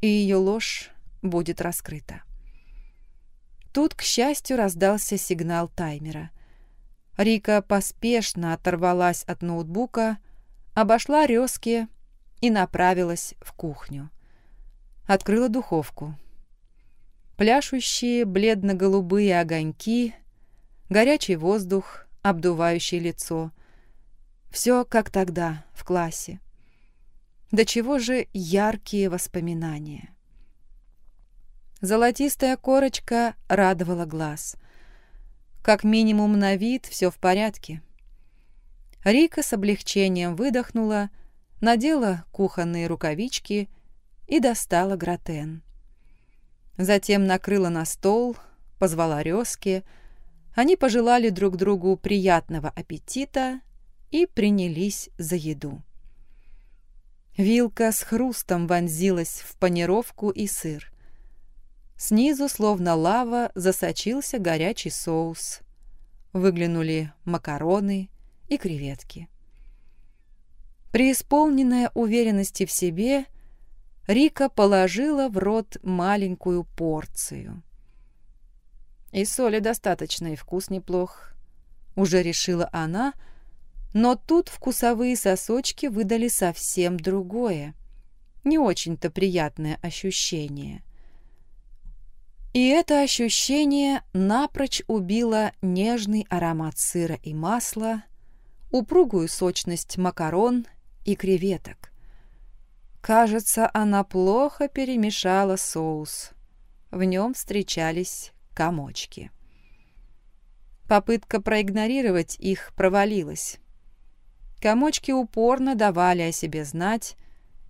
и ее ложь будет раскрыта. Тут, к счастью, раздался сигнал таймера. Рика поспешно оторвалась от ноутбука, обошла резки и направилась в кухню. Открыла духовку. Пляшущие бледно-голубые огоньки, горячий воздух, обдувающий лицо. Все как тогда, в классе. До чего же яркие воспоминания. Золотистая корочка радовала глаз. Как минимум на вид все в порядке. Рика с облегчением выдохнула, надела кухонные рукавички и достала гратен. Затем накрыла на стол, позвала резки. Они пожелали друг другу приятного аппетита и принялись за еду. Вилка с хрустом вонзилась в панировку и сыр. Снизу, словно лава, засочился горячий соус. Выглянули макароны и креветки. Преисполненная уверенности в себе, Рика положила в рот маленькую порцию. И соли достаточно, и вкус неплох. Уже решила она, но тут вкусовые сосочки выдали совсем другое, не очень-то приятное ощущение. И это ощущение напрочь убило нежный аромат сыра и масла, упругую сочность макарон и креветок. Кажется, она плохо перемешала соус. В нем встречались комочки. Попытка проигнорировать их провалилась. Комочки упорно давали о себе знать,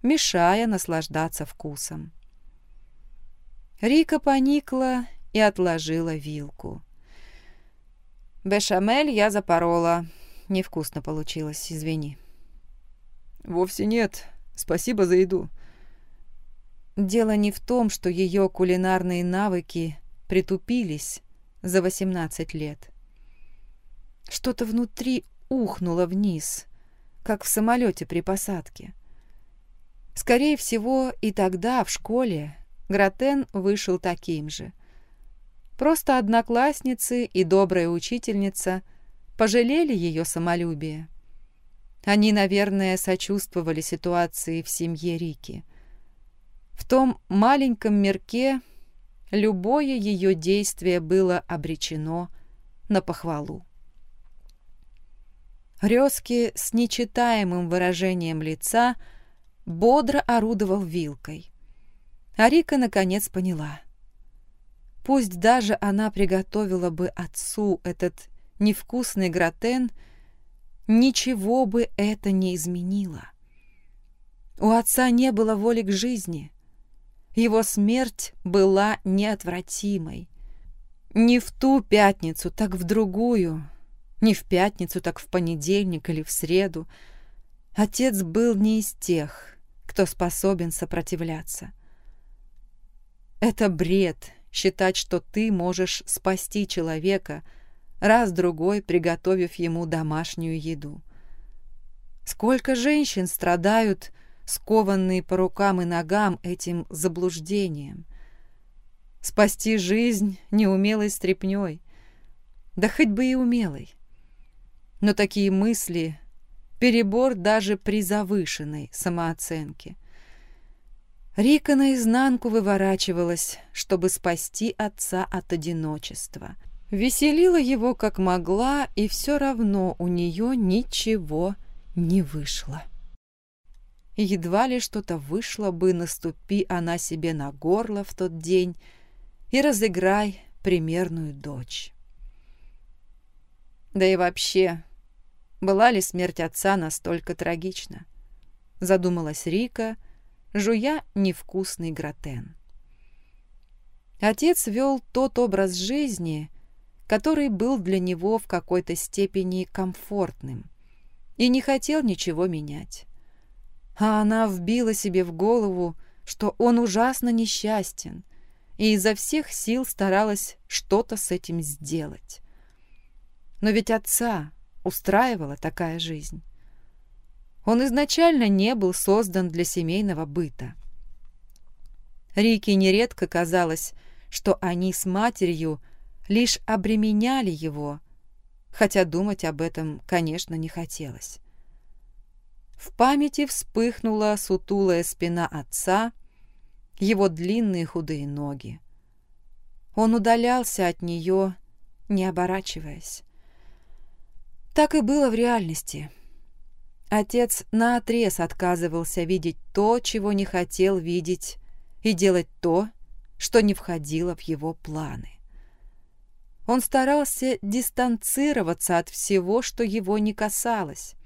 мешая наслаждаться вкусом. Рика поникла и отложила вилку. «Бешамель я запорола. Невкусно получилось, извини». «Вовсе нет. Спасибо за еду». Дело не в том, что ее кулинарные навыки притупились за 18 лет. Что-то внутри ухнуло вниз, как в самолете при посадке. Скорее всего, и тогда, в школе, Гратен вышел таким же. Просто одноклассницы и добрая учительница пожалели ее самолюбие. Они, наверное, сочувствовали ситуации в семье Рики. В том маленьком мирке любое ее действие было обречено на похвалу. Резки с нечитаемым выражением лица бодро орудовал вилкой. Арика наконец поняла. Пусть даже она приготовила бы отцу этот невкусный гратен, ничего бы это не изменило. У отца не было воли к жизни. Его смерть была неотвратимой. Не в ту пятницу, так в другую. Не в пятницу, так в понедельник или в среду. Отец был не из тех, кто способен сопротивляться. Это бред считать, что ты можешь спасти человека, раз-другой приготовив ему домашнюю еду. Сколько женщин страдают, скованные по рукам и ногам этим заблуждением. Спасти жизнь неумелой стряпнёй, да хоть бы и умелой. Но такие мысли — перебор даже при завышенной самооценке — Рика наизнанку выворачивалась, чтобы спасти отца от одиночества. Веселила его как могла, и все равно у нее ничего не вышло. Едва ли что-то вышло бы, наступи она себе на горло в тот день и разыграй примерную дочь. Да и вообще, была ли смерть отца настолько трагична. Задумалась Рика, жуя невкусный гратен. Отец вел тот образ жизни, который был для него в какой-то степени комфортным и не хотел ничего менять. А она вбила себе в голову, что он ужасно несчастен, и изо всех сил старалась что-то с этим сделать. Но ведь отца устраивала такая жизнь. Он изначально не был создан для семейного быта. Рике нередко казалось, что они с матерью лишь обременяли его, хотя думать об этом, конечно, не хотелось. В памяти вспыхнула сутулая спина отца, его длинные худые ноги. Он удалялся от нее, не оборачиваясь. Так и было в реальности. Отец наотрез отказывался видеть то, чего не хотел видеть, и делать то, что не входило в его планы. Он старался дистанцироваться от всего, что его не касалось.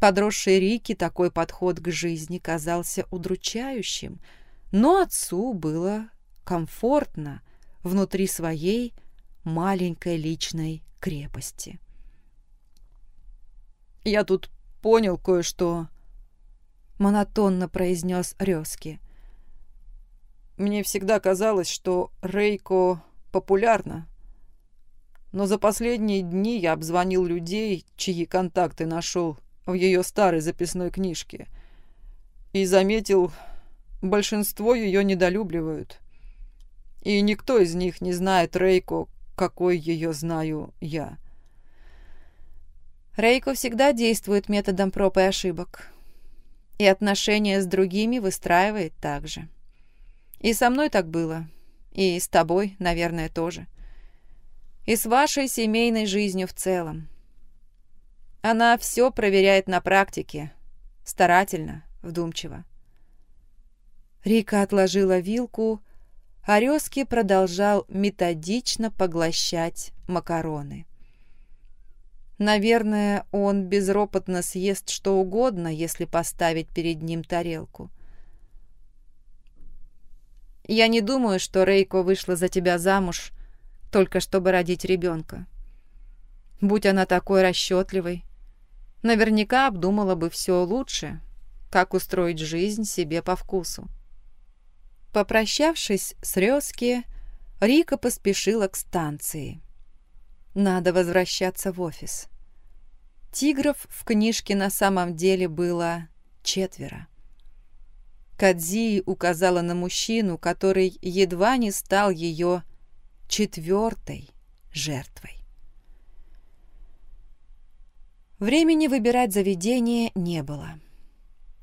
Подросшей Рике такой подход к жизни казался удручающим, но отцу было комфортно внутри своей маленькой личной крепости. «Я тут понял кое-что», — монотонно произнес Резки. «Мне всегда казалось, что Рейко популярна, но за последние дни я обзвонил людей, чьи контакты нашел в ее старой записной книжке, и заметил, большинство ее недолюбливают. И никто из них не знает Рейко, какой ее знаю я. Рейко всегда действует методом проб и ошибок. И отношения с другими выстраивает так же. И со мной так было. И с тобой, наверное, тоже. — и с вашей семейной жизнью в целом. Она все проверяет на практике, старательно, вдумчиво. Рика отложила вилку, а продолжал методично поглощать макароны. Наверное, он безропотно съест что угодно, если поставить перед ним тарелку. «Я не думаю, что Рейко вышла за тебя замуж только чтобы родить ребенка. Будь она такой расчетливой, наверняка обдумала бы все лучше, как устроить жизнь себе по вкусу. Попрощавшись с Резки, Рика поспешила к станции. Надо возвращаться в офис. Тигров в книжке на самом деле было четверо. Кадзи указала на мужчину, который едва не стал ее четвертой жертвой. Времени выбирать заведение не было.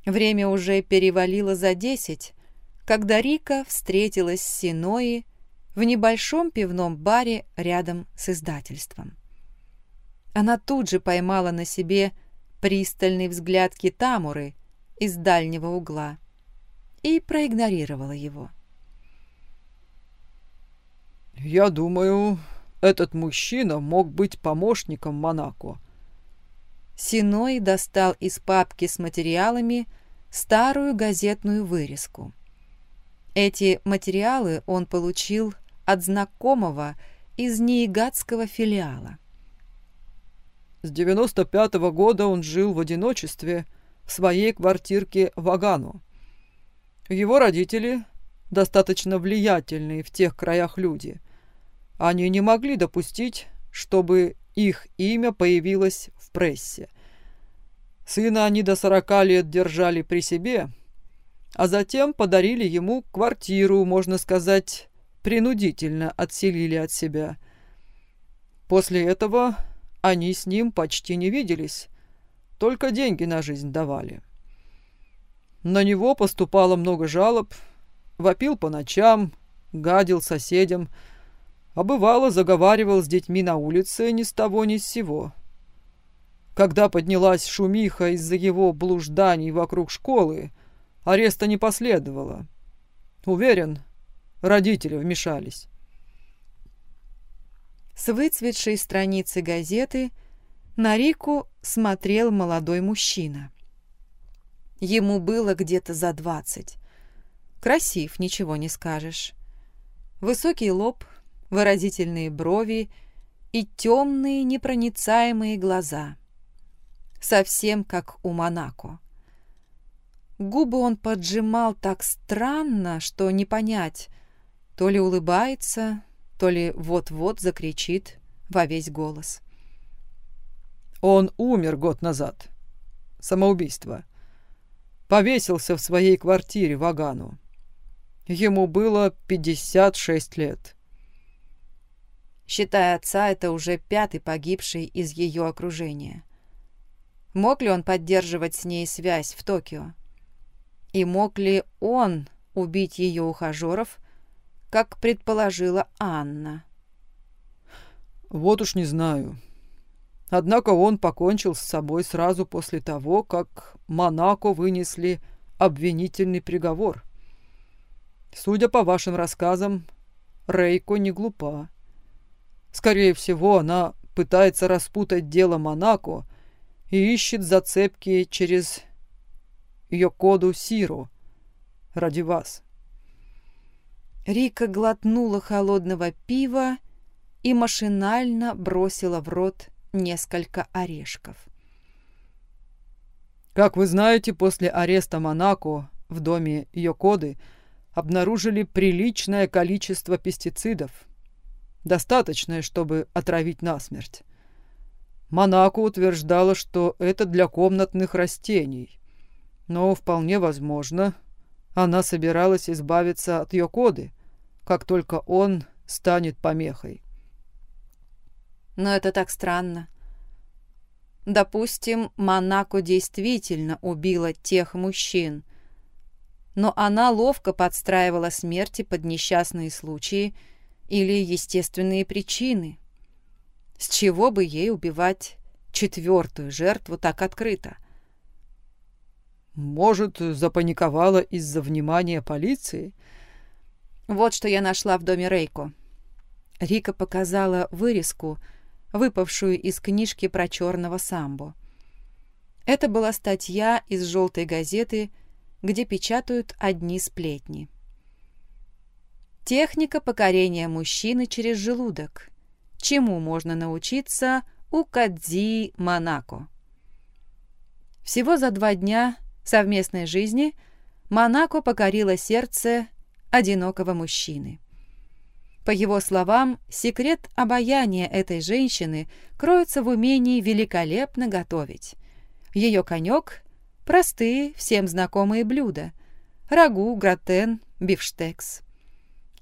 Время уже перевалило за десять, когда Рика встретилась с Синои в небольшом пивном баре рядом с издательством. Она тут же поймала на себе пристальный взгляд Китамуры из дальнего угла и проигнорировала его. «Я думаю, этот мужчина мог быть помощником Монако». Синой достал из папки с материалами старую газетную вырезку. Эти материалы он получил от знакомого из Ниигатского филиала. С 95 -го года он жил в одиночестве в своей квартирке в Агану. Его родители, достаточно влиятельные в тех краях люди, они не могли допустить, чтобы их имя появилось в прессе. Сына они до сорока лет держали при себе, а затем подарили ему квартиру, можно сказать, принудительно отселили от себя. После этого они с ним почти не виделись, только деньги на жизнь давали. На него поступало много жалоб, вопил по ночам, гадил соседям, а бывало заговаривал с детьми на улице ни с того ни с сего. Когда поднялась шумиха из-за его блужданий вокруг школы, ареста не последовало. Уверен, родители вмешались. С выцветшей страницы газеты на Рику смотрел молодой мужчина. Ему было где-то за двадцать. Красив, ничего не скажешь. Высокий лоб, выразительные брови и темные непроницаемые глаза. Совсем как у Монако. Губы он поджимал так странно, что не понять, то ли улыбается, то ли вот-вот закричит во весь голос. Он умер год назад. Самоубийство. Повесился в своей квартире в Агану. Ему было 56 лет. Считая отца, это уже пятый погибший из ее окружения. Мог ли он поддерживать с ней связь в Токио? И мог ли он убить ее ухажеров, как предположила Анна? Вот уж не знаю. Однако он покончил с собой сразу после того, как Монако вынесли обвинительный приговор. Судя по вашим рассказам, Рейко не глупа. Скорее всего, она пытается распутать дело Монако и ищет зацепки через Йокоду Сиру ради вас. Рика глотнула холодного пива и машинально бросила в рот несколько орешков. Как вы знаете, после ареста Монако в доме Йокоды обнаружили приличное количество пестицидов, достаточное, чтобы отравить насмерть. Монако утверждала, что это для комнатных растений, но вполне возможно, она собиралась избавиться от Йокоды, как только он станет помехой. Но это так странно. Допустим, Монако действительно убила тех мужчин, но она ловко подстраивала смерти под несчастные случаи или естественные причины. С чего бы ей убивать четвертую жертву так открыто? Может, запаниковала из-за внимания полиции? Вот что я нашла в доме Рейко. Рика показала вырезку — выпавшую из книжки про черного самбо. Это была статья из желтой газеты, где печатают одни сплетни. Техника покорения мужчины через желудок. Чему можно научиться у Кадзи Монако? Всего за два дня совместной жизни Монако покорила сердце одинокого мужчины. По его словам, секрет обаяния этой женщины кроется в умении великолепно готовить. Ее конек – простые, всем знакомые блюда – рагу, гратен, бифштекс.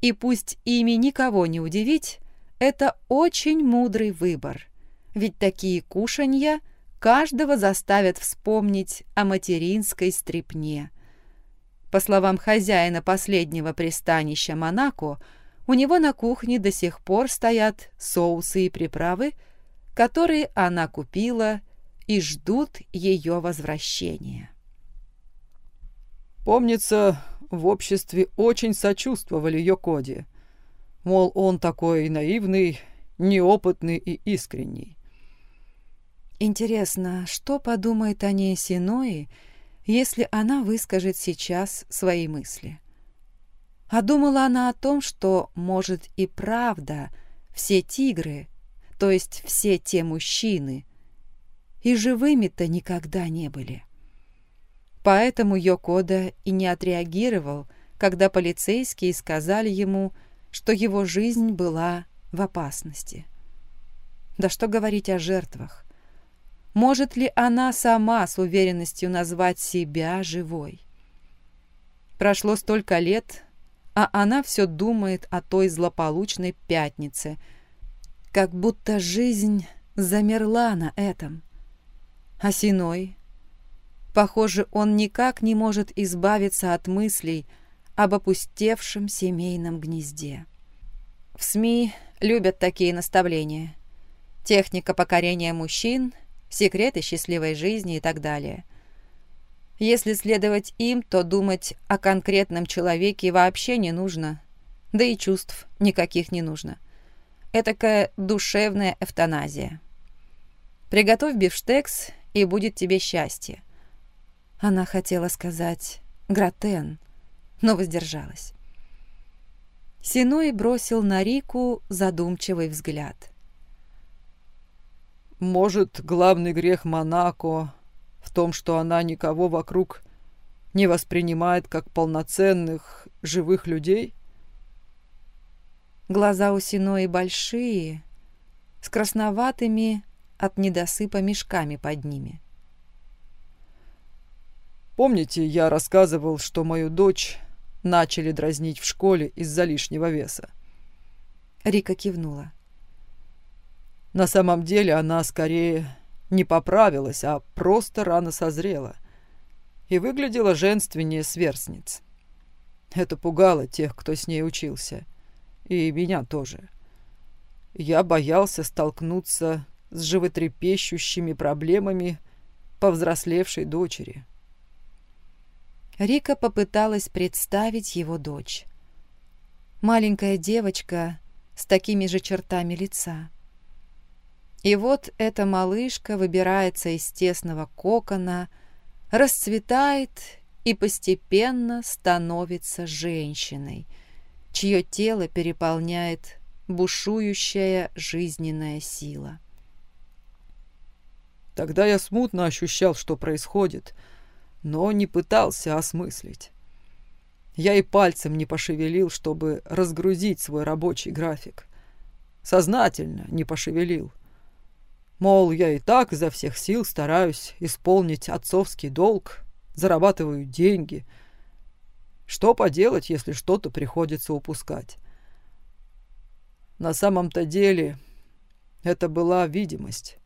И пусть ими никого не удивить, это очень мудрый выбор, ведь такие кушанья каждого заставят вспомнить о материнской стрипне. По словам хозяина последнего пристанища Монако – у него на кухне до сих пор стоят соусы и приправы, которые она купила и ждут ее возвращения. Помнится, в обществе очень сочувствовали Йокоде. Мол, он такой наивный, неопытный и искренний. Интересно, что подумает о ней Синои, если она выскажет сейчас свои мысли? А думала она о том, что, может, и правда, все тигры, то есть все те мужчины, и живыми-то никогда не были. Поэтому Йокода и не отреагировал, когда полицейские сказали ему, что его жизнь была в опасности. Да что говорить о жертвах? Может ли она сама с уверенностью назвать себя живой? Прошло столько лет, а она все думает о той злополучной пятнице, как будто жизнь замерла на этом. А Синой? Похоже, он никак не может избавиться от мыслей об опустевшем семейном гнезде. В СМИ любят такие наставления. Техника покорения мужчин, секреты счастливой жизни и так далее – если следовать им, то думать о конкретном человеке вообще не нужно. Да и чувств никаких не нужно. Этакая душевная эвтаназия. Приготовь бифштекс, и будет тебе счастье. Она хотела сказать «гратен», но воздержалась. Синой бросил на Рику задумчивый взгляд. «Может, главный грех Монако в том, что она никого вокруг не воспринимает как полноценных живых людей?» Глаза у Синои большие, с красноватыми от недосыпа мешками под ними. Помните, я рассказывал, что мою дочь начали дразнить в школе из-за лишнего веса? Рика кивнула. На самом деле она скорее не поправилась, а просто рано созрела и выглядела женственнее сверстниц. Это пугало тех, кто с ней учился. И меня тоже. Я боялся столкнуться с животрепещущими проблемами повзрослевшей дочери. Рика попыталась представить его дочь. Маленькая девочка с такими же чертами лица. И вот эта малышка выбирается из тесного кокона, расцветает и постепенно становится женщиной — чье тело переполняет бушующая жизненная сила. Тогда я смутно ощущал, что происходит, но не пытался осмыслить. Я и пальцем не пошевелил, чтобы разгрузить свой рабочий график. Сознательно не пошевелил. Мол, я и так изо всех сил стараюсь исполнить отцовский долг, зарабатываю деньги — что поделать, если что-то приходится упускать? На самом-то деле это была видимость.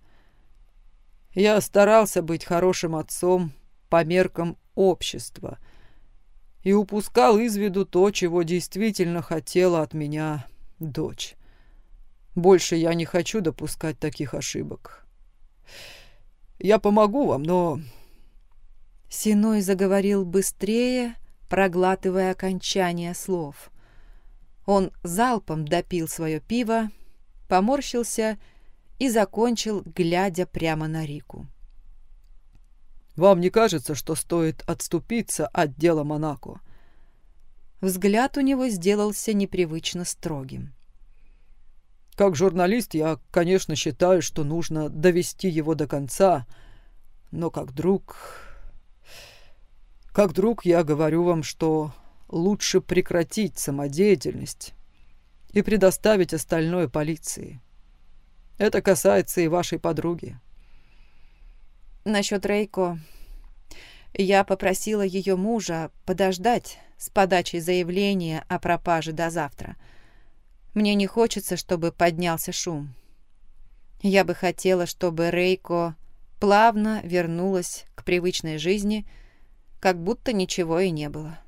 Я старался быть хорошим отцом по меркам общества и упускал из виду то, чего действительно хотела от меня дочь. Больше я не хочу допускать таких ошибок. Я помогу вам, но... Синой заговорил быстрее, проглатывая окончание слов. Он залпом допил свое пиво, поморщился и закончил, глядя прямо на Рику. «Вам не кажется, что стоит отступиться от дела Монако?» Взгляд у него сделался непривычно строгим. «Как журналист я, конечно, считаю, что нужно довести его до конца, но как друг как друг я говорю вам, что лучше прекратить самодеятельность и предоставить остальное полиции. Это касается и вашей подруги. Насчет Рейко. Я попросила ее мужа подождать с подачей заявления о пропаже до завтра. Мне не хочется, чтобы поднялся шум. Я бы хотела, чтобы Рейко плавно вернулась к привычной жизни – как будто ничего и не было.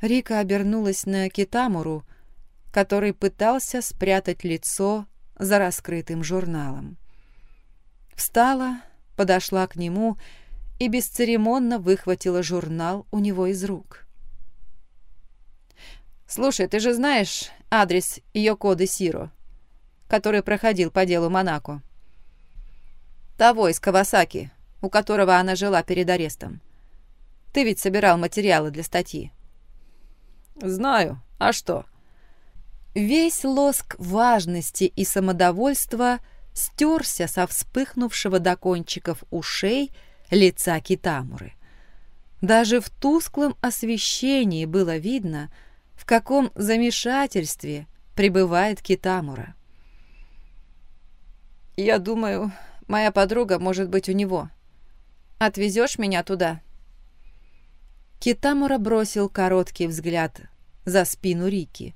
Рика обернулась на Китамуру, который пытался спрятать лицо за раскрытым журналом. Встала, подошла к нему и бесцеремонно выхватила журнал у него из рук. «Слушай, ты же знаешь адрес ее коды Сиро, который проходил по делу Монако?» «Того из Кавасаки, у которого она жила перед арестом. Ты ведь собирал материалы для статьи. Знаю. А что? Весь лоск важности и самодовольства стерся со вспыхнувшего до кончиков ушей лица Китамуры. Даже в тусклом освещении было видно, каком замешательстве пребывает Китамура. «Я думаю, моя подруга может быть у него. Отвезешь меня туда?» Китамура бросил короткий взгляд за спину Рики.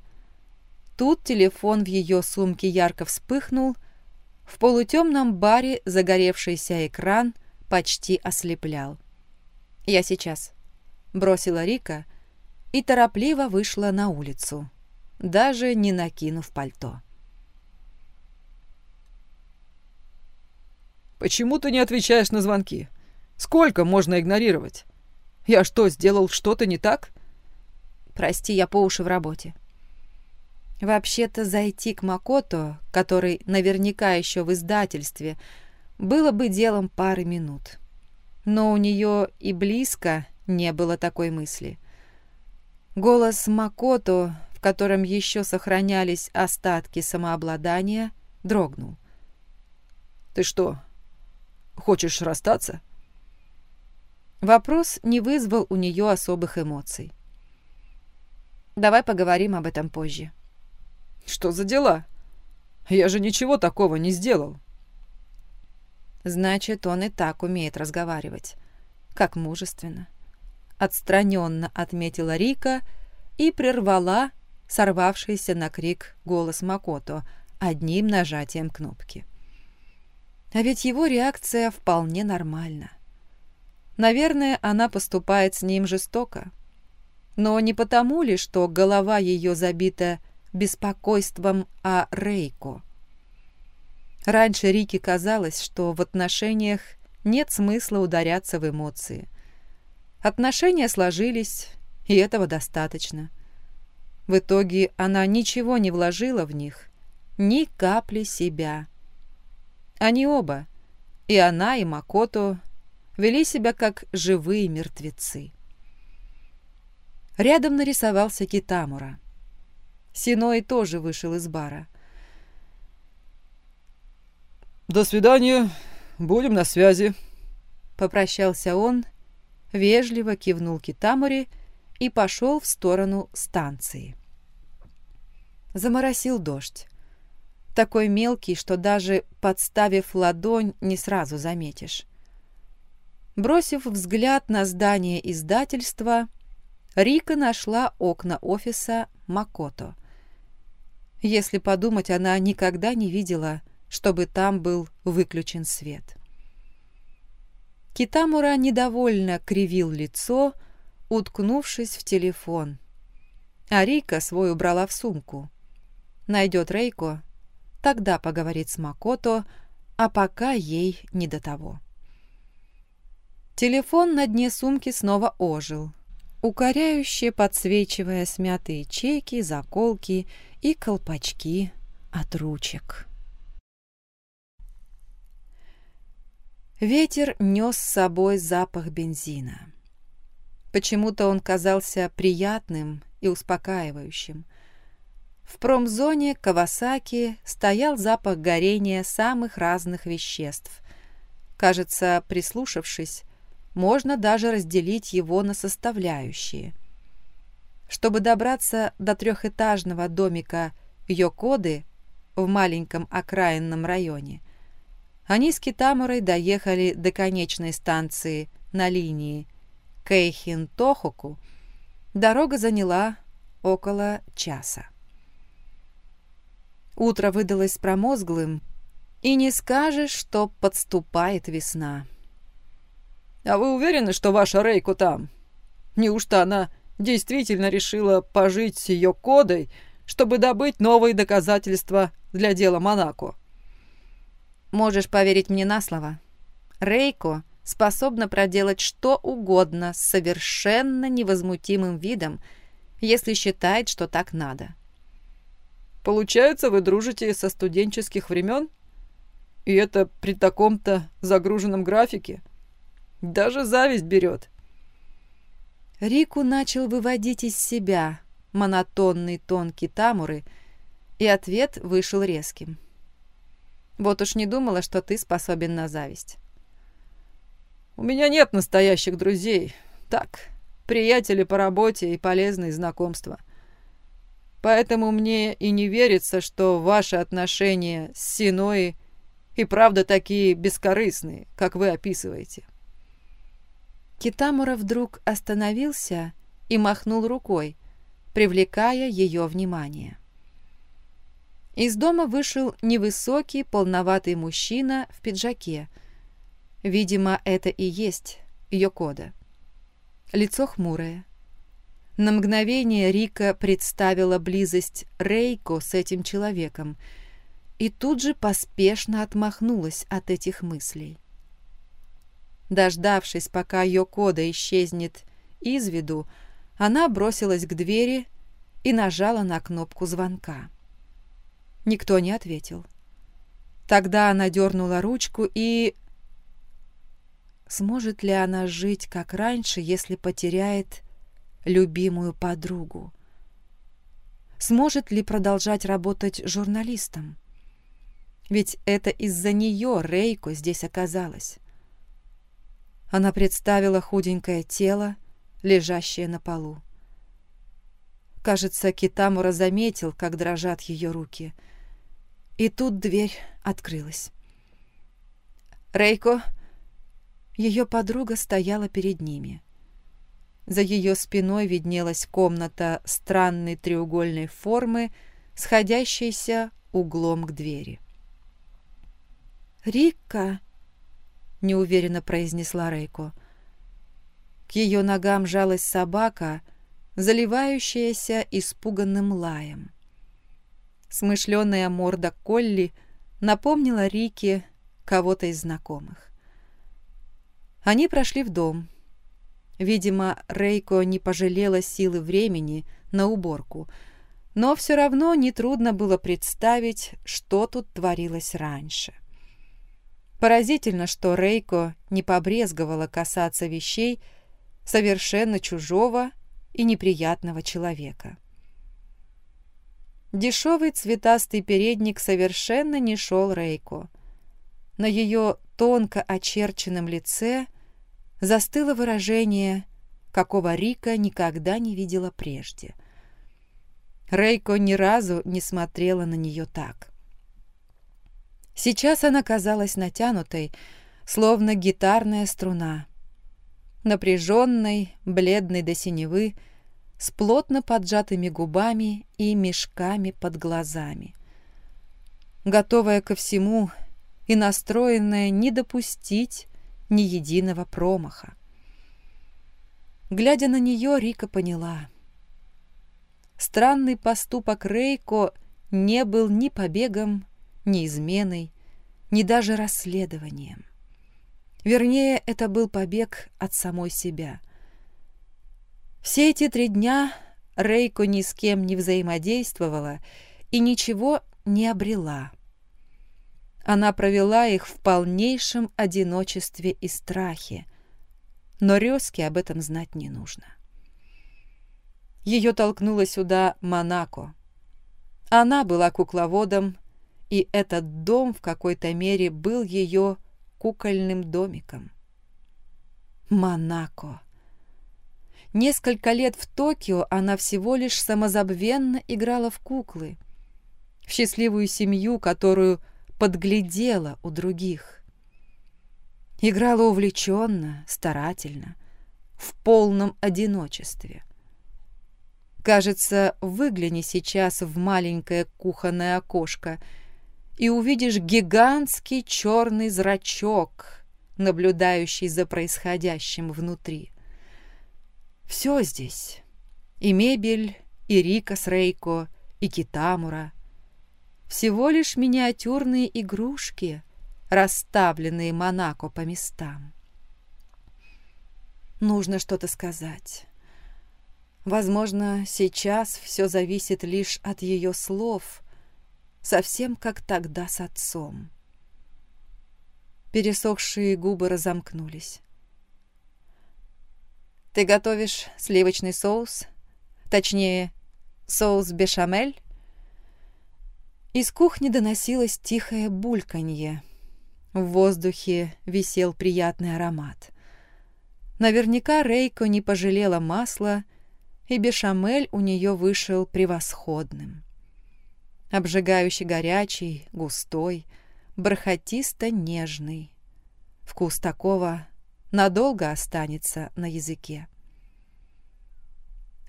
Тут телефон в ее сумке ярко вспыхнул. В полутемном баре загоревшийся экран почти ослеплял. «Я сейчас», — бросила Рика и торопливо вышла на улицу, даже не накинув пальто. «Почему ты не отвечаешь на звонки? Сколько можно игнорировать?» Я что, сделал что-то не так? Прости, я по уши в работе. Вообще-то зайти к Макото, который наверняка еще в издательстве, было бы делом пары минут. Но у нее и близко не было такой мысли. Голос Макото, в котором еще сохранялись остатки самообладания, дрогнул. «Ты что, хочешь расстаться?» Вопрос не вызвал у нее особых эмоций. «Давай поговорим об этом позже». «Что за дела? Я же ничего такого не сделал». Значит, он и так умеет разговаривать. Как мужественно. Отстраненно отметила Рика и прервала сорвавшийся на крик голос Макото одним нажатием кнопки. А ведь его реакция вполне нормальна. Наверное, она поступает с ним жестоко. Но не потому ли, что голова ее забита беспокойством о Рейко? Раньше Рике казалось, что в отношениях нет смысла ударяться в эмоции. Отношения сложились, и этого достаточно. В итоге она ничего не вложила в них, ни капли себя. Они оба, и она, и Макото, вели себя как живые мертвецы. Рядом нарисовался Китамура. Синой тоже вышел из бара. «До свидания. Будем на связи», — попрощался он, вежливо кивнул Китамури и пошел в сторону станции. Заморосил дождь. Такой мелкий, что даже подставив ладонь, не сразу заметишь. Бросив взгляд на здание издательства, Рика нашла окна офиса Макото. Если подумать, она никогда не видела, чтобы там был выключен свет. Китамура недовольно кривил лицо, уткнувшись в телефон. А Рика свой убрала в сумку. Найдет Рейко, тогда поговорит с Макото, а пока ей не до того. Телефон на дне сумки снова ожил, укоряюще подсвечивая смятые чеки, заколки и колпачки от ручек. Ветер нес с собой запах бензина. Почему-то он казался приятным и успокаивающим. В промзоне Кавасаки стоял запах горения самых разных веществ. Кажется, прислушавшись, можно даже разделить его на составляющие. Чтобы добраться до трехэтажного домика Йокоды в маленьком окраинном районе, они с Китамурой доехали до конечной станции на линии Кейхин-Тохоку. Дорога заняла около часа. Утро выдалось промозглым, и не скажешь, что подступает весна. «А вы уверены, что ваша Рейку там? Неужто она действительно решила пожить с ее кодой, чтобы добыть новые доказательства для дела Монако?» «Можешь поверить мне на слово. Рейко способна проделать что угодно с совершенно невозмутимым видом, если считает, что так надо». «Получается, вы дружите со студенческих времен? И это при таком-то загруженном графике?» Даже зависть берет. Рику начал выводить из себя монотонный тон Китамуры, и ответ вышел резким. Вот уж не думала, что ты способен на зависть. У меня нет настоящих друзей. Так, приятели по работе и полезные знакомства. Поэтому мне и не верится, что ваши отношения с Синой и правда такие бескорыстные, как вы описываете. Китамура вдруг остановился и махнул рукой, привлекая ее внимание. Из дома вышел невысокий, полноватый мужчина в пиджаке. Видимо, это и есть Йокода. Лицо хмурое. На мгновение Рика представила близость Рейко с этим человеком и тут же поспешно отмахнулась от этих мыслей. Дождавшись, пока Йокода исчезнет из виду, она бросилась к двери и нажала на кнопку звонка. Никто не ответил. Тогда она дернула ручку и... Сможет ли она жить, как раньше, если потеряет любимую подругу? Сможет ли продолжать работать журналистом? Ведь это из-за нее Рейко здесь оказалась. Она представила худенькое тело, лежащее на полу. Кажется, Китамура заметил, как дрожат ее руки. И тут дверь открылась. «Рейко!» Ее подруга стояла перед ними. За ее спиной виднелась комната странной треугольной формы, сходящейся углом к двери. «Рикка!» — неуверенно произнесла Рейко. К ее ногам жалась собака, заливающаяся испуганным лаем. Смышленая морда Колли напомнила Рике кого-то из знакомых. Они прошли в дом. Видимо, Рейко не пожалела силы времени на уборку, но все равно нетрудно было представить, что тут творилось раньше. Поразительно, что Рейко не побрезговала касаться вещей совершенно чужого и неприятного человека. Дешевый цветастый передник совершенно не шел Рейко. На ее тонко очерченном лице застыло выражение, какого Рика никогда не видела прежде. Рейко ни разу не смотрела на нее так. Сейчас она казалась натянутой, словно гитарная струна, напряженной, бледной до синевы, с плотно поджатыми губами и мешками под глазами. Готовая ко всему и настроенная не допустить ни единого промаха. Глядя на нее, Рика поняла. Странный поступок Рейко не был ни побегом, ни изменой, ни даже расследованием. Вернее, это был побег от самой себя. Все эти три дня Рейко ни с кем не взаимодействовала и ничего не обрела. Она провела их в полнейшем одиночестве и страхе, но Резке об этом знать не нужно. Ее толкнула сюда Монако. Она была кукловодом, и этот дом в какой-то мере был ее кукольным домиком. Монако. Несколько лет в Токио она всего лишь самозабвенно играла в куклы, в счастливую семью, которую подглядела у других. Играла увлеченно, старательно, в полном одиночестве. Кажется, выгляни сейчас в маленькое кухонное окошко — и увидишь гигантский черный зрачок, наблюдающий за происходящим внутри. Все здесь. И мебель, и Рика с Рейко, и Китамура. Всего лишь миниатюрные игрушки, расставленные Монако по местам. Нужно что-то сказать. Возможно, сейчас все зависит лишь от ее слов, совсем как тогда с отцом. Пересохшие губы разомкнулись. «Ты готовишь сливочный соус? Точнее, соус бешамель?» Из кухни доносилось тихое бульканье. В воздухе висел приятный аромат. Наверняка Рейко не пожалела масла, и бешамель у нее вышел превосходным обжигающий горячий, густой, бархатисто-нежный. Вкус такого надолго останется на языке.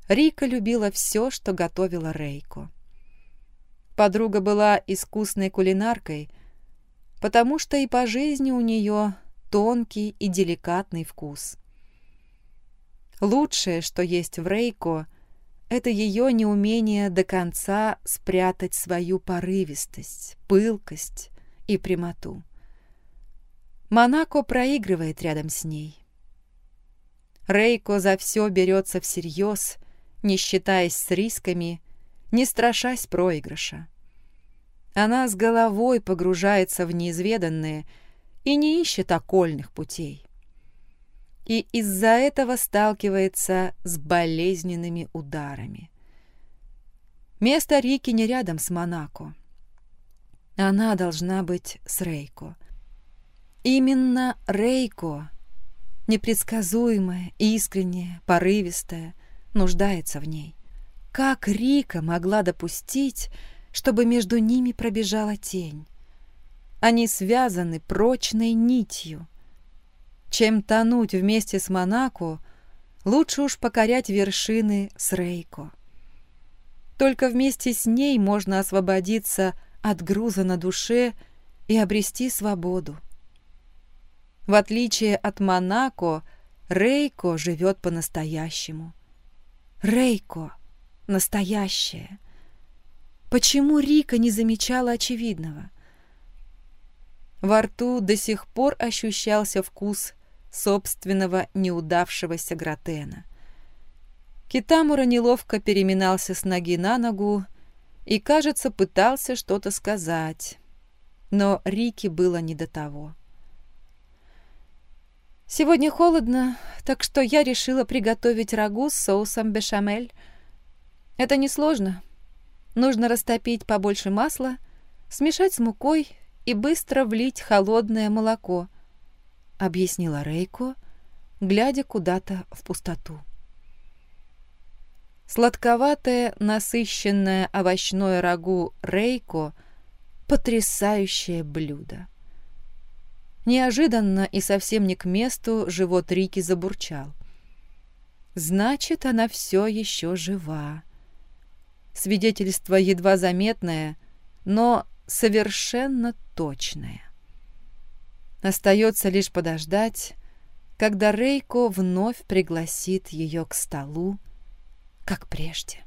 Рика любила все, что готовила Рейко. Подруга была искусной кулинаркой, потому что и по жизни у нее тонкий и деликатный вкус. Лучшее, что есть в Рейко, это ее неумение до конца спрятать свою порывистость, пылкость и прямоту. Монако проигрывает рядом с ней. Рейко за все берется всерьез, не считаясь с рисками, не страшась проигрыша. Она с головой погружается в неизведанное и не ищет окольных путей. И из-за этого сталкивается с болезненными ударами. Место Рики не рядом с Монако. Она должна быть с Рейко. Именно Рейко, непредсказуемая, искренняя, порывистая, нуждается в ней. Как Рика могла допустить, чтобы между ними пробежала тень? Они связаны прочной нитью. Чем тонуть вместе с Монако, лучше уж покорять вершины с Рейко. Только вместе с ней можно освободиться от груза на душе и обрести свободу. В отличие от Монако, Рейко живет по-настоящему. Рейко — настоящее. Почему Рика не замечала очевидного? Во рту до сих пор ощущался вкус собственного неудавшегося гратена. Китамура неловко переминался с ноги на ногу и, кажется, пытался что-то сказать, но Рике было не до того. Сегодня холодно, так что я решила приготовить рагу с соусом бешамель. Это несложно. Нужно растопить побольше масла, смешать с мукой и быстро влить холодное молоко, объяснила Рейко, глядя куда-то в пустоту. Сладковатое, насыщенное овощное рагу Рейко — потрясающее блюдо. Неожиданно и совсем не к месту живот Рики забурчал. Значит, она все еще жива. Свидетельство едва заметное, но совершенно точное. Остается лишь подождать, когда Рейко вновь пригласит ее к столу, как прежде.